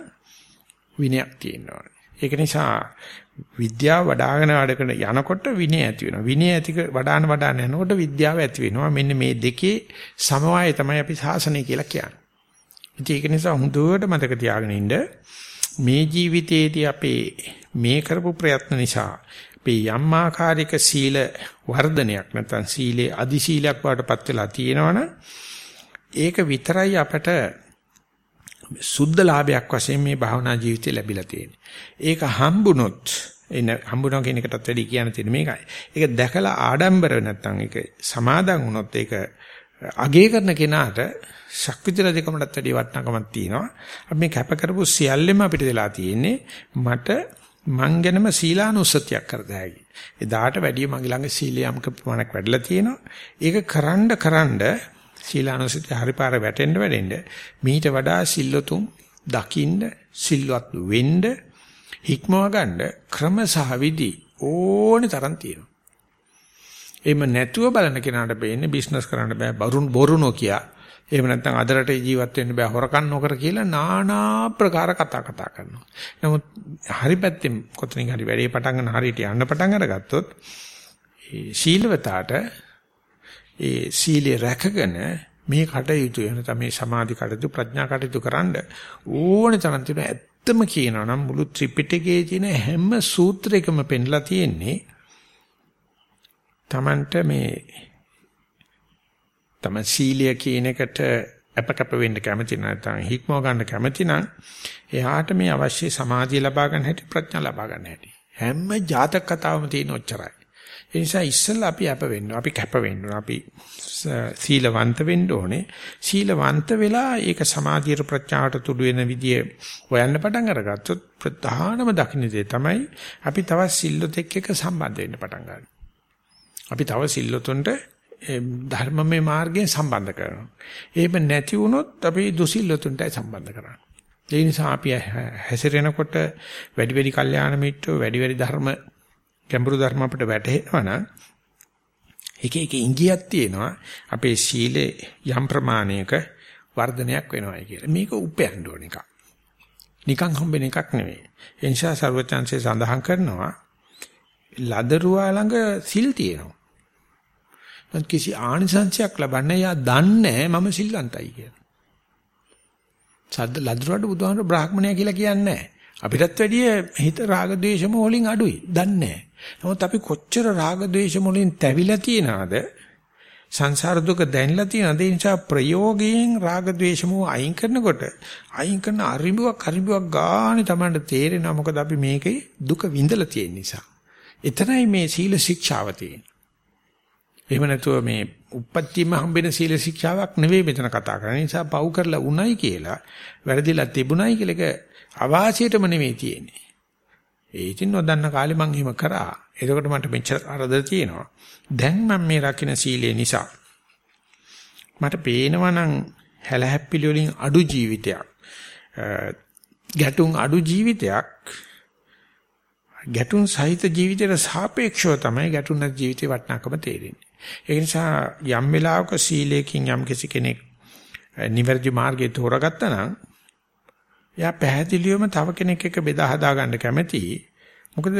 විනයක් තියෙන්න ඕනේ. ඒක නිසා විද්‍යාව වඩ아가න වැඩකට යනකොට විනය ඇති වෙනවා. විනය ඇතික වඩාන වඩාන යනකොට විද්‍යාව ඇති වෙනවා. මෙන්න මේ දෙකේ සමவாயය තමයි අපි ශාසනය කියලා කියන්නේ. ඉතින් ඒක නිසා හොඳට මතක තියාගෙන ඉන්න මේ ජීවිතයේදී අපේ මේ කරපු ප්‍රයත්න නිසා අපි යම් ආකාරයක සීල වර්ධනයක් නැත්නම් සීලේ අදි සීලයක් වඩටපත් වෙලා තියෙනවනේ ඒක විතරයි අපට සුද්ධ ලාභයක් වශයෙන් මේ භාවනා ජීවිතේ ලැබිලා තියෙන්නේ. ඒක හම්බුනොත් එන හම්බුනවා කියන එකටත් වැඩි කියන්න තියෙන මේකයි. ඒක දැකලා ආඩම්බර නැත්නම් ඒක සමාදන් වුණොත් ඒක අගේ කරන කෙනාට ශක්විති රජකමටත් වැඩි වටිනාකමක් තියෙනවා. අපි මේ කැප කරපු සියල්ලෙම අපිට වෙලා තියෙන්නේ මට මං ගැනම සීලානුස්සතියක් කරද හැකි. එදාට වැඩි මගේ ළඟ සීලියම්ක ප්‍රමාණයක් වැඩිලා තියෙනවා. ඒක කරන්ඩ කරන්ඩ සීලානුස්සතිය හරිපාර වැටෙන්න වැටෙන්න මීට වඩා සිල්ලතුන් දකින්න සිල්වත් වෙන්න හික්මව ගන්න ක්‍රම සහ විදි ඕනේ තරම් තියෙනවා. එහෙම නැතුව බලන කෙනාට බෑනේ බිස්නස් කරන්න බෑ බරුන් බොරු නොකිය. එහෙම නැත්නම් අදරට ජීවත් වෙන්න බෑ හොරකම් නොකර කියලා নানা ප්‍රකාර කතා කතා කරනවා. නමුත් හරි පැත්තෙන් කොතනින් හරි වැඩේ පටන් ගන්න හරියට යන්න පටන් අරගත්තොත් ඒ සීලවතාට ඒ සීලේ රැකගෙන මේ කටයුතු වෙන තමයි සමාධි කටයුතු ප්‍රඥා කටයුතු කරන්න ඕනේ තරම් තියෙන ඇත්තම කියනවා නම් මුළු ත්‍රිපිටකයේ තියෙන හැම සූත්‍රයකම පෙන්ලා තියෙන්නේ Tamanට මේ තම සීලය කියන එකට අපකප වෙන්න කැමති නැත්නම් හික්මව ගන්න කැමති නම් එයාට මේ අවශ්‍ය සමාධිය ලබා ගන්න හැටි ප්‍රඥා ලබා ගන්න හැටි. හැම ජාතක කතාවම තියෙන ඔච්චරයි. ඒ නිසා ඉස්සෙල්ලා අපි අප වෙන්න අපි කැප වෙන්න අපි සීලවන්ත වෙන්න ඕනේ. සීලවන්ත වෙලා ඒක සමාධියට ප්‍රඥාවට තුඩු වෙන විදිය හොයන්න පටන් අරගත්තොත් ප්‍රධානම දකින්නේ තමයි අපි තවත් සිල්ලොත් එක්ක සම්බන්ධ වෙන්න පටන් ගන්නවා. අපි තව සිල්ලොතුන්ට ධර්මමය මාර්ගයෙන් සම්බන්ධ කරනවා. එහෙම නැති වුණොත් අපි දුසිල්ලොතුන්ටයි සම්බන්ධ කරන්නේ. ඒ නිසා අපි හැසිරෙනකොට වැඩි වැඩි කල්යාණ මිත්‍රෝ වැඩි වැඩි ධර්ම ගැඹුරු ධර්ම අපිට වැටහෙනවා නම් එක එක ඉංගියක් තියෙනවා අපේ සීලේ යම් ප්‍රමාණයක වර්ධනයක් වෙනවායි කියලා. මේක උපයන්න ඕන එකක්. නිකන් හම්බෙන එකක් නෙවෙයි. ඒ නිසා ਸਰවචන්සේ සඳහන් කරනවා ලදරුවා ළඟ සිල් තියෙනවා. නමුත් කිසි ආනිසංශයක් ලබන්නේ යා දන්නේ මම සිල්වන්තයි කියලා. සද්ද ලද්දරට බුදුහාමර බ්‍රාහ්මණය කියලා කියන්නේ අපිටත් වැඩිය හිත රාග ద్వේෂ මොහලින් අඩුයි. දන්නේ නමුත් අපි කොච්චර රාග ద్వේෂ මොහලින් තැවිලා තියනවද? සංසාර දුක දැනලා තියනද? ඒ නිසා ප්‍රයෝගයෙන් රාග ద్వේෂ මොහ අයින් කරනකොට අයින් කරන අරිඹුවක් අරිඹුවක් ගානේ Tamanට තේරෙනවා. මොකද අපි මේකේ දුක විඳලා තියෙන නිසා. එතනයි මේ සීල ශික්ෂාව තියෙන්නේ. එහෙම නැතුව මේ උප්පත්තියම හම්බෙන සීල ශික්ෂාවක් නෙවෙයි මෙතන කතා කරන්නේ. නිසා පව් කරලා උණයි කියලා වැරදිලා තිබුණයි කියලා එක අවාසියටම නෙවෙයි තියෙන්නේ. ඒ ඉතින් නොදන්න කාලේ මං එහෙම කරා. එතකොට මට මෙච්චර කරදර තියෙනවා. දැන් මම මේ රකින්න සීලය නිසා මට පේනවා නම් හැලහැප්පිලි වලින් අඩු ජීවිතයක්. ගැටුම් අඩු ජීවිතයක් ගැටුම් සහිත ජීවිතයට සාපේක්ෂව තමයි ගැටුම් නැති ජීවිතේ වටිනාකම තේරෙන්නේ. ඒ නිසා යම් වෙලාවක සීලයෙන් යම් කිසි කෙනෙක් නිවැරදි මාර්ගය තෝරගත්තා නම් එයා පැහැදිලිවම තව කෙනෙක් එක්ක බෙදා හදා ගන්න කැමතියි. මොකද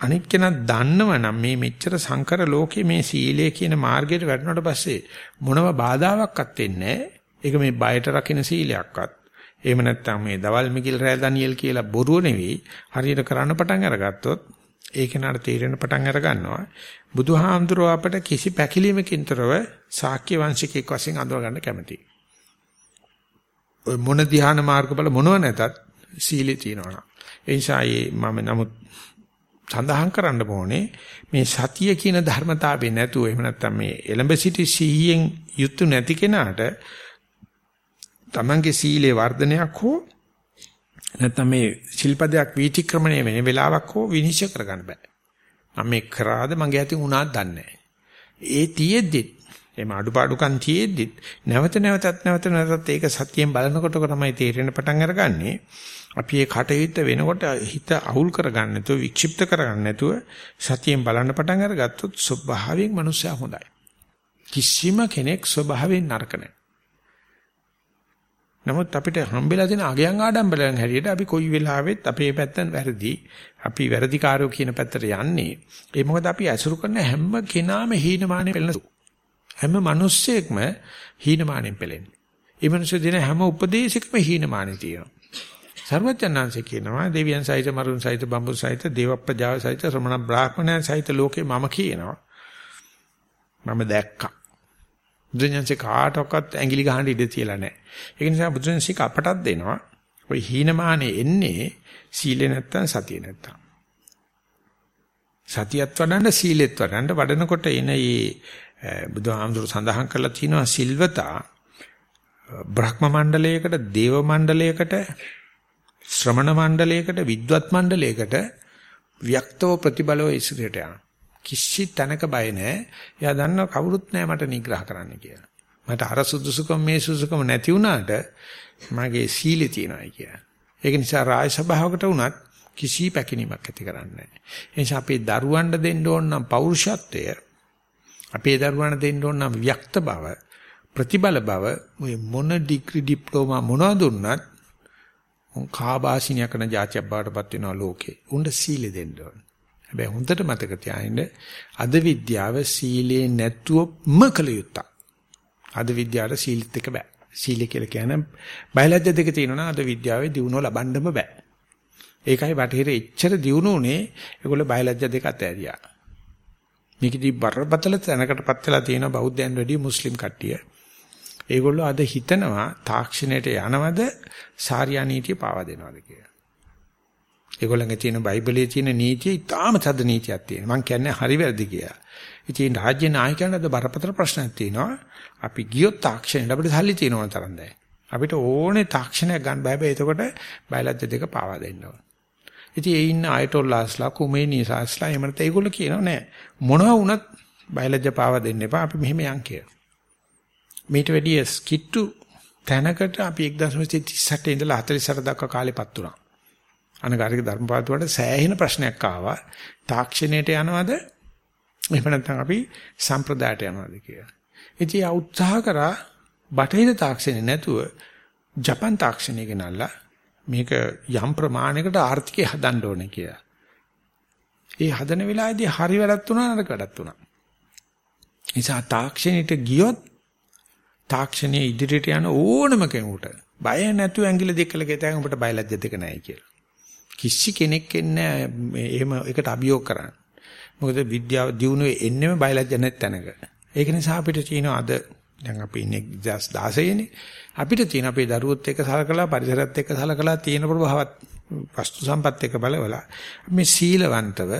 අනිත් කෙනා දන්නවනම් මේ මෙච්චර සංකර ලෝකේ මේ සීලය කියන මාර්ගයට වැටුණාට පස්සේ මොනම බාධාවක්වත් වෙන්නේ ඒක මේ බයට රකින්න සීලයක්වත්. එහෙම නැත්නම් මේ දවල් මිකිල් රෑ ඩැනියෙල් කියලා බොරුව නෙවෙයි හරියට කරන්න පටන් අරගත්තොත් ඒක නට තීරණ පටන් අර ගන්නවා. බුදුහාමුදුරුව අපට කිසි පැකිලීමකින් තොරව ශාක්‍ය වංශිකෙක් වශයෙන් අඳුර ගන්න කැමතියි. ඔය මොන ධ්‍යාන මාර්ගබල මොනව නැතත් සීලේ තියෙනවා. ඒ නිසා මම නමුත් සඳහන් කරන්න ඕනේ මේ සතිය කියන ධර්මතාවේ නැතුව එහෙම නැත්නම් මේ එලඹ සිටි සිහියෙන් යුතු නැති කෙනාට තමන්ගේ සීලේ වර්ධනයක් හෝ නැත්නම් මේ ශිල්පදයක් වීතික්‍රමණය වෙන වෙලාවක් හෝ විනිශ්චය කරගන්න බෑ. මම මේ කරාද මගේ අතින් උනාද දන්නේ ඒ තියෙද්දි එම අඩුපාඩුකම් තියෙද්දි නැවත නැවතත් නැවත නැවතත් ඒක සතියෙන් බලනකොට තමයි තේරෙන පටන් අරගන්නේ. අපි මේ කටයුත්ත වෙනකොට හිත අවුල් කරගන්න නැතුව වික්ෂිප්ත කරගන්න නැතුව සතියෙන් බලන්න පටන් අරගත්තොත් ස්වභාවයෙන් මනුස්සයා හොඳයි. කිසිම කෙනෙක් ස්වභාවයෙන් නරක නැහැ. නමුත් අපිට හම්බෙලා තියෙන අගයන් ආඩම්බරයන් හැටියට අපි කොයි වෙලාවෙත් අපේ පැත්තෙන් වැරදි අපි වැරදිකාරයෝ කියන පැත්තට යන්නේ. ඒ මොකද අපි ඇසුරු කරන හැම කෙනාම හීනමානෙ පෙළෙන හැම මිනිස්සෙක්ම හීනමානෙන් පෙළෙන්නේ. ඒ මිනිස්සු දින හැම උපදේශයකම හීනමානෙ තියෙනවා. සර්වඥාන්සේ කියනවා දෙවියන් සහිත මරුන් සහිත බඹුන් සහිත දේවප්‍රජාව සහිත ශ්‍රමණ බ්‍රාහ්මණයන් සහිත ලෝකේ මම කියනවා. මම දැක්කා. බුදුන්සේ කාටවත් ඇඟිලි ගහන්න ඉඩ තියලා නැහැ. ඒ නිසා බුදුන්සේ අපටත් දෙනවා. ওই හීනමානේ එන්නේ සීලේ නැත්තම් සතිය නැත්තම්. සතියත් වඩන්න සීලෙත් වඩන්න වඩනකොට එන මේ බුදුහාමුදුර සඳහන් කරලා තියෙනවා සිල්වතා බ්‍රහ්ම මණ්ඩලයකට දේව මණ්ඩලයකට ශ්‍රමණ මණ්ඩලයකට විද්වත් මණ්ඩලයකට ව්‍යක්තව ප්‍රතිබලව ඉදිරියට යනවා. කිසි තැනක බය නැහැ. එයා දන්නව කවුරුත් නැහැ මට නිග්‍රහ කරන්න කියලා. මට අර සුදුසුකම මේ සුදුසුකම නැති වුණාට මගේ සීලේ තියෙනවායි කියලා. ඒක නිසා රාජ සභාවකට වුණත් කිසි පැකිනීමක් ඇති කරන්නේ නැහැ. ඒ නිසා අපේ දරුවන්ට දෙන්න ඕන නම් පෞරුෂත්වය අපේ දරුවන්ට දෙන්න ඕන නම් ව්‍යක්ත බව ප්‍රතිබල බව මොන ඩිග්‍රී ඩිප්ලෝමා මොනවද දුන්නත් උන් කාබාසිනිය කරන જાතියක් බවටපත් වෙනවා ලෝකේ. උන්ට සීලෙ දෙන්න ඕන. හැබැයි හොඳට මතක තියාගන්න අද විද්‍යාව සීලේ නැතුවම කළ යුත්තක්. අද විද්‍යාවට සීලෙත් එක බෑ. සීලය කියලා කියන්නේ බයලජ්‍ය දෙක තියෙනවා අද විද්‍යාවේ දිනුව ලබන්නම බෑ. ඒකයි බටහිර එච්චර දිනුනේ ඒගොල්ලෝ බයලජ්‍ය දෙක අතෑරියා. මේකදී බරපතල තැනකටපත් වෙලා තියෙන බෞද්ධයන් වැඩි මුස්ලිම් කට්ටිය. ඒගොල්ලෝ අද හිතනවා තාක්ෂණයට යනවද සාරියා නීතිය පාවා දෙනවද කියලා. ඒගොල්ලන්ගේ තියෙන බයිබලයේ තියෙන නීතිය ඉතාම තද නීතියක් තියෙනවා. මම කියන්නේ හරි වැරදි කියලා. ඉතින් රාජ්‍ය නායකයන්ට බරපතල ප්‍රශ්නයක් තියෙනවා. අපි ගියොත් තාක්ෂණයට අපිට සල්ලි තියෙනවා තරම් දැයි. අපිට ඕනේ තාක්ෂණයක් ගන්න බෑ බෑ එතකොට බයලජ්‍ය දෙක පාවා දෙන්න ඕන. ඉතින් ඒ ඉන්න අයතොල්ලාස්ලා කුමේනී සාස්ලා එහෙම නැත්නම් ඒගොල්ලෝ කියනවා නෑ මොනවා වුණත් බයලජ්‍ය පාවා දෙන්න එපා අපි මෙහෙම යන් කියලා. මේට වැඩිය ස්කිට්ටු තැනකට අපි 1938 ඉඳලා 48 දක්වා කාලෙපත් වුණා. අනගාරික ධර්මපාලතුන්ට සෑහෙන ප්‍රශ්නයක් ආවා. තාක්ෂණයට යනවද? එහෙම නැත්නම් අපි සම්ප්‍රදායට යනවද කියලා. ඉතින් ආ උත්සාහ කරා බටහිර තාක්ෂණය නැතුව ජපන් තාක්ෂණය ගෙනල්ලා මේක යම් ප්‍රමාණයකට ආර්ථිකය හදන්න ඕනේ කියලා. ඒ හදන වෙලාවේදී හරි වැඩක් තුනා නරක වැඩක් තුනා. නිසා තාක්ෂණයට ගියොත් තාක්ෂණයේ ඉදිරියට යන ඕනම කෙනෙකුට බය නැතුව ඇඟිලි දෙකල ගෙතයන් ඔබට බයලජ්‍ය දෙක නැහැ කියලා. කිසි කෙනෙක් එන්නේ එහෙම එකට අභියෝග කරන්න. මොකද විද්‍යාව දියුණුවේ එන්නෙම බයලජ්‍ය නැත්ැනක. ඒක නිසා අපිට තියෙනවා අද දැන් අපි ඉන්නේ 2016 නේ. අපිට තියෙන අපේ දරුවොත් එක්ක සලකලා පරිසරත් එක්ක සලකලා තියෙන ප්‍රභාවත් වස්තු සම්පත් එක්ක බලවලා මේ සීලවන්තව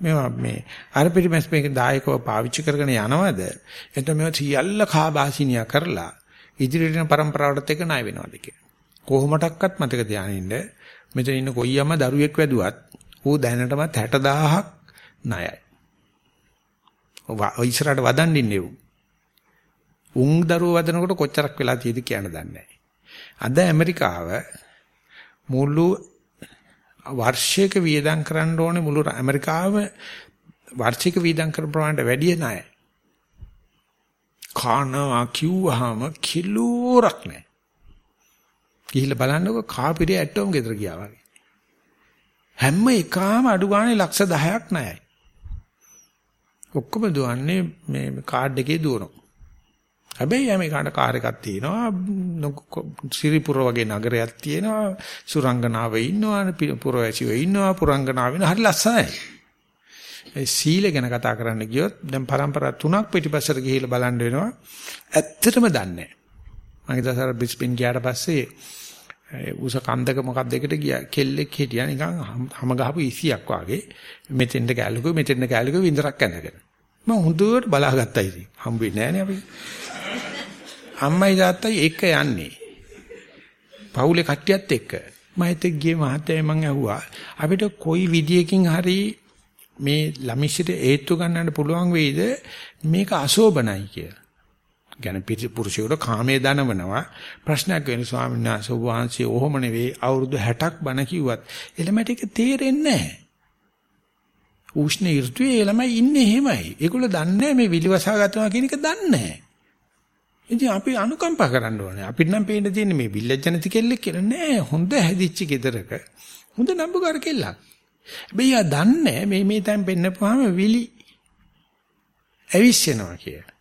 මේවා මේ අර පිටිමස් මේක දායකව පාවිච්චි කරගෙන යනවද එතකොට මේවා සියල්ල කාබාසිනියා කරලා ඉදිරියට යන પરම්පරාවට එක්ක ණය වෙනවද කියලා කොහොමඩක්වත් මතක තියානින්න මෙතන ඉන්න කොයියම්ම දරුවෙක් වැදුවත් ඌ දැනටමත් 60000ක් ණයයි ඔය ඉස්සරහට වදන් ඉන්නේ ඌ උන් දරුවෝ වදනකොට කොච්චරක් වෙලා තියෙද කියන්න දන්නේ අද ඇමරිකාව මුළු වර්ෂයක වියදම් කරන්න ඕනේ මුළු ඇමරිකාව වාර්ෂික වියදම් කරන ප්‍රමාණයට වැඩිය නෑ. කානවා කිව්වහම කිලෝරක් නෑ. ගිහිල්ලා බලන්නකො කාපිරිය ඇටෝම් ගෙදර ගියා වගේ. හැම එකම අඩු ගානේ ලක්ෂ 10ක් ණයයි. ඔක්කොම දුවන්නේ මේ කාඩ් එකේ දුවනවා. හැබැයි යම එකට කාර් එකක් තියෙනවා සිරිපුර වගේ නගරයක් තියෙනවා සුරංගනාව ඉන්නවා පුරවැසියෝ ඉන්නවා පුරංගනාව වෙන හරි ලස්සනයි ඒ සීල ගැන කතා කරන්න ගියොත් දැන් પરම්පරා තුනක් පිටිපස්සට ගිහිල්ලා බලන්න වෙනවා ඇත්තටම දන්නේ මම ඉතසර බ්‍රිස්බේන් ගියාට පස්සේ උස කන්දක මොකක්ද එකට ගියා. කෙල්ලෙක් හිටියා නිකන් හැම ගහපු ඉසියක් වගේ. මෙතෙන්ද කැලුකෝ මෙතෙන්ද කැලුකෝ වින්දරක් ඇඳගෙන. මම හොඳට බලාගත්තා ඉතින්. හම්බෙන්නේ නැහැ නේ අපි. අම්මයි තාත්තයි එක යන්නේ. පවුලේ කට්ටියත් එක්ක. මම හිතේ ගියේ මහත්තයයි මං ඇහුවා. අපිට කොයි විදියකින් හරි මේ ළමිෂිට හේතු ගන්නන්න පුළුවන් වෙයිද? මේක අශෝභනයි කියලා. ගැන පුරුෂයෙකුට කාමයේ දනවනවා ප්‍රශ්නයක් වෙන ස්වාමීන් වහන්සේ වහන්සේ ඔහොම නෙවෙයි අවුරුදු 60ක් බණ කිව්වත් එළමට ඒක තේරෙන්නේ නැහැ. උෂ්ණ ඍතුවේ ළමයි ඉන්නේ එහෙමයි. ඒගොල්ලෝ දන්නේ මේ විලිවසා ගන්නවා කියන එක දන්නේ නැහැ. ඉතින් අපි අනුකම්පා කරන්න ඕනේ. අපිට නම් පේන්න තියෙන්නේ මේ විල්ලජ් ජනති කෙල්ලෙක් කියලා නෑ. හොඳ හැදිච්ච ගෙදරක හොඳ නම්බුකාර කෙල්ලක්. හැබැයි ආ දන්නේ මේ මේ තැන් පෙන්නපුවාම විලි ඇවිස්සෙනවා කියලා.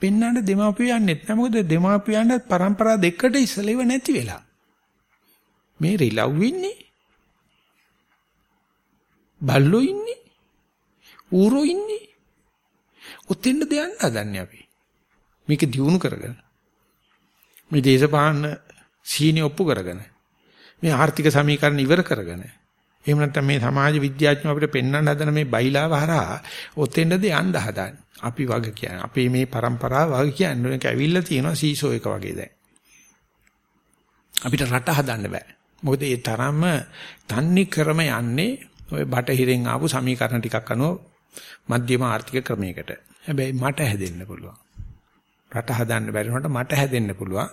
පෙන්නන්න දෙමාපියන්නෙත් නෑ. මොකද දෙමාපියන්ට પરම්පරා දෙකකට ඉස්සෙල්ලව නැති වෙලා. මේ රිලව් ඉන්නේ. බල්ලෝ ඉන්නේ. ඌරෝ ඉන්නේ. උතින්ද දෙයන්න හදන්නේ අපි. මේක දියුණු කරගෙන. මේ දේශපාලන සීනි ඔප්පු කරගෙන. මේ ආර්ථික සමීකරණ ඉවර කරගෙන. එහෙම නැත්නම් මේ සමාජ විද්‍යාඥයෝ අපිට පෙන්වන්න හදන මේ බයිලාව හරහා ඔතෙන්ද යන්න හදන්නේ. අපි වගේ කියන්නේ. අපි මේ પરම්පරාව වගේ කියන්නේ. ඒක ඇවිල්ලා තියෙනවා සීසෝ එක වගේ දැන්. අපිට රට හදන්න බෑ. මොකද ඒ තරම්ම තන්නේ ක්‍රම යන්නේ ඔය බටහිරෙන් ආපු සමීකරණ ටිකක් අනුව මධ්‍යම ආර්ථික ක්‍රමයකට. හැබැයි මට හැදෙන්න පුළුවන්. රට හදන්න බැරි වුණාට මට හැදෙන්න පුළුවන්.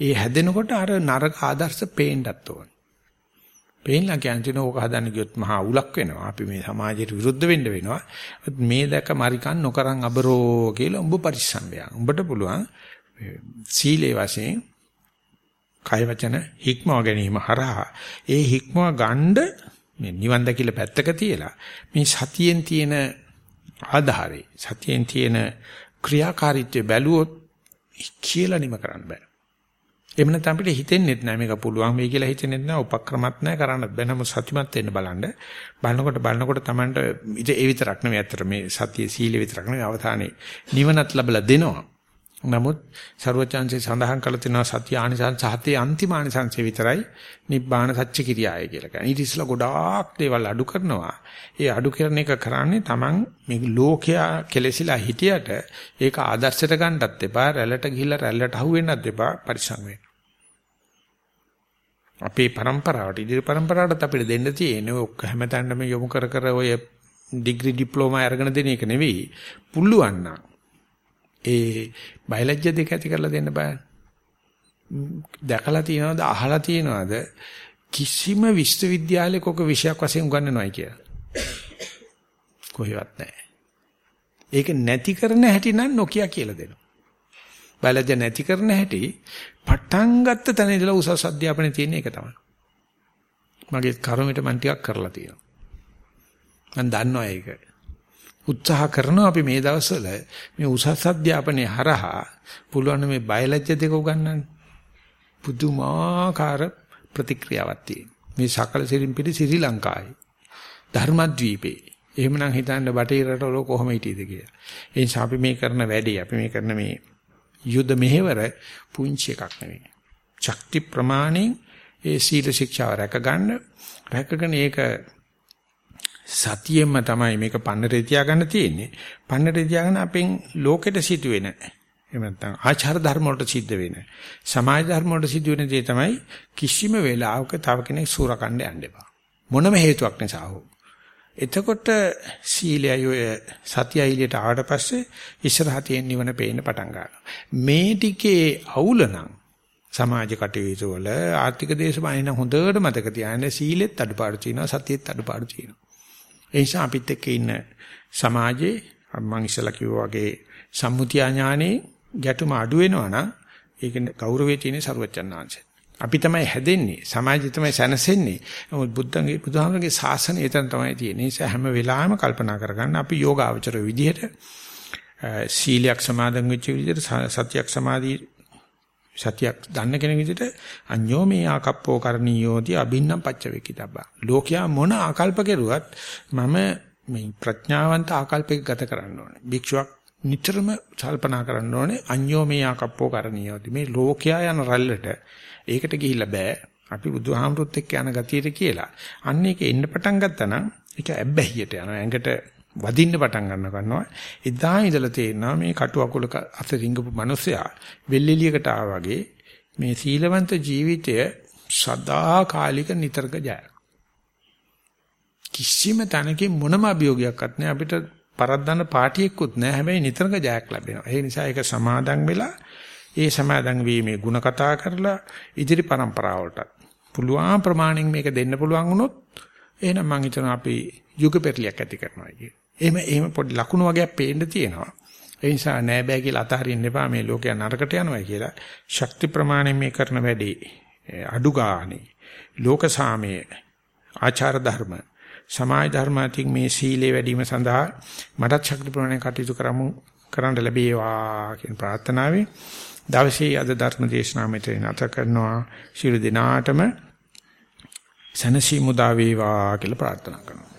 ඒ හැදෙනකොට අර නරක ආදර්ශ පේන්නත් ඕන. පේන්නලා කියන්නේ ඕක හදන්න ගියොත් මහා උලක් වෙනවා. අපි මේ සමාජයට විරුද්ධ වෙන්න වෙනවා. මේ දැක මරිකන් නොකරන් අබරෝ කියලා උඹ පරිස්සම් වෙනවා. උඹට පුළුවන් සීලේ වශයෙන් කය වචන හික්මව ගැනීම හරහා ඒ හික්මව ගන්න මේ නිවන් දැකිලා පැත්තක තියලා මේ සතියෙන් තියෙන ආධාරේ සතියෙන් තියෙන ක්‍රියාකාරීත්වය බැලුවොත් කියලා නිම කරන්න බෑ. එහෙම නැත්නම් අපිට හිතෙන්නෙත් නෑ මේක පුළුවන් වෙයි කියලා හිතෙන්නෙත් නෑ. උපක්‍රමත් නෑ. කරන්න බෑ නමුත් සතිමත් වෙන්න බලන්න. බලනකොට බලනකොට Tamanට ඒ විතරක් නෙවෙයි අතර මේ සතිය සීල විතරක් නෙවෙයි අවධානයේ නිවනත් ලැබලා දෙනවා. නමුත් ਸਰවචාන්සේ සඳහන් කළ තියෙනවා සත්‍ය ආනිසංස හතේ අන්තිම ආනිසංස විතරයි නිබ්බාන සත්‍ය කිරියාය කියලා කියන්නේ. ඊට ඉස්සලා ගොඩාක් දේවල් අඩු කරනවා. ඒ අඩු කරන එක කරන්නේ Taman මේ ලෝකයා කෙලෙසිලා හිටියට ඒක ආදර්ශයට ගන්නත් එපා, රැළට ගිහිල්ලා රැළට අහු වෙන්නත් එපා පරිස්සම් වෙන්න. අපේ પરම්පරාවට ඉදිරි પરම්පරාවට අපිට දෙන්න තියෙන ඔක්ක හැමතැනම යොමු කර කර ඔය ඩිග්‍රී ඩිප්ලෝමා අරගෙන දෙන එක නෙවෙයි. පුළුවන් නම් ඒ බයලජ්‍ය දෙක ඇති කරලා දෙන්න බෑ. දැකලා තියනවද අහලා තියනවද කිසිම විශ්වවිද්‍යාලයක ඔක විෂයක් වශයෙන් උගන්වනවයි කියලා. කොහෙවත් නැහැ. ඒක නැති කරන හැටි නම් නොකිය කියලා දෙනවා. බයලජ්‍ය නැති කරන හැටි පටන් ගත්ත තැන ඉඳලා උසස් අධ්‍යාපනයේ තියෙන එක තමයි. මගේ කර්මයට මම ටිකක් කරලා තියෙනවා. මම දන්නවා ඒක. උත්සාහ කරනවා අපි මේ දවස්වල මේ උසස් අධ්‍යාපනයේ හරහා පුළුවන් මේ බයලජ්‍ය දෙක උගන්වන්න. පුදුමාකාර ප්‍රතික්‍රියාවක් තියෙනවා. මේ සකල සිරින් පිටි ශ්‍රී ලංකාවේ ධර්මද්වීපේ. එහෙමනම් හිතන්න බටේ රටවල කොහොම හිටියද කියලා. ඒ නිසා අපි මේ කරන වැඩේ අපි මේ කරන මේ යුද මෙහෙවර පුංචි එකක් නෙවෙයි. ශක්ති ප්‍රමාණයෙන් ඒ සීල ශික්ෂාව රැක ගන්න රැකගෙන ඒක සතියෙම තමයි මේක පන්නරේ තියාගන්න තියෙන්නේ. පන්නරේ තියාගෙන අපෙන් ලෝකෙට සිදුවෙන එහෙම නැත්නම් ආචාර ධර්ම වලට සිද්ධ වෙන සමාජ ධර්ම වලට සිද්ධ වෙන දේ තමයි කිසිම වෙලාවක තව කෙනෙක් සූරකණ්ඩ යන්න එපා. මොනම හේතුවක් නිසා හෝ. එතකොට සීලයයි ඔය සතියයි එළියට ආවට පස්සේ ඉස්සරහ තියෙන නිවන පේන්න පටන් ගන්නවා. මේ ටිකේ අවුල නම් සමාජ කටයුතු වල ආර්ථික දේශපාලන හොඳට මතක තියාගන්න සීලෙත් අඩපාඩු තියෙනවා සතියෙත් අඩපාඩු තියෙනවා. ඒ නිසා අපිත් එක්ක ඉන්න සමාජයේ මම ඉස්සලා කිව්වා වගේ සම්මුතිය ඥානේ ගැටුම අඩු වෙනවා නම් ඒක ගෞරවයේ තියෙන ਸਰවචන්නාංශය. අපි තමයි හැදෙන්නේ සමාජය තමයි සැනසෙන්නේ. නමුත් බුද්ධංගේ බුදුහාමරගේ ශාසනය එතන තමයි තියෙන්නේ. ඒ නිසා හැම වෙලාවෙම කල්පනා කරගන්න අපි යෝගාවචර විදිහට සීලයක් සමාදන් වෙච්ච විදිහට සතියක් සමාධි සතියක් දන්න කෙනෙක් විදිහට අඤ්ඤෝ මේ ආකප්පෝ කරණීයෝති අබින්නම් පච්චවේකිතබ්බා. ලෝකයා මොන ආකල්ප කෙරුවත් මම මේ ප්‍රඥාවන්ත ආකල්පයක ගත කරන්න ඕනේ. භික්ෂුවක් නිතරම කල්පනා කරන්න ඕනේ අඤ්ඤෝ මේ ආකප්පෝ කරණීයෝති. මේ ලෝකයා යන රැල්ලට ඒකට ගිහිල්ලා බෑ. අපි බුදුහාමුදුරුත් එක්ක යන ගතියට කියලා. අන්න ඒක එන්න පටන් ගත්තා නම් ඒක ඇබ්බැහියට යනවා. ඇඟට වදින්න පටන් ගන්න ගන්නවා. එදා ඉඳලා තේරෙනවා මේ කටු අකුල අත රිංගපු මිනිසයා වෙල්ෙලියකට ආවා වගේ මේ සීලවන්ත ජීවිතය සදාකාලික නිතරක ජයයි. කිසිම තැනකින් මොනම අභියෝගයක්වත් නැහැ අපිට පරද්දන්න පාටියෙකුත් නැහැ හැබැයි නිතරක ජයක් ලැබෙනවා. ඒ නිසා ඒක සමාදන් වෙලා ඒ සමාදන් වීමේ ಗುಣ කතා කරලා ඉදිරි પરම්පරාවලට පුළුවන් ප්‍රමාණයෙන් මේක දෙන්න පුළුවන් වුණොත් එහෙනම් මම හිතනවා අපි යුග පෙරලියක් ඇති කරනවා කියන්නේ. එහෙම එහෙම පොඩි ලකුණු වගේක් පේන්න තියෙනවා. ඒ නිසා නෑ බෑ කියලා අතහරින්න එපා මේ ලෝකයා නරකට යනවා කියලා. ශක්ති ප්‍රමාණය මේ කරන වැඩේ අඩු ගානේ ලෝක සාමය ආචාර ධර්ම සමාජ ධර්ම අතින් මේ සීලේ වැඩිම සඳහා මටත් ශක්ති ප්‍රමාණය කටයුතු කරමු කරන්න ලැබේවා කියන ප්‍රාර්ථනාවෙන් දවසේ අද ධර්ම දේශනාව මෙතන නැත කරනවා ශිරු දිනාටම සනසි මුදා වේවා කියලා ප්‍රාර්ථනා කරනවා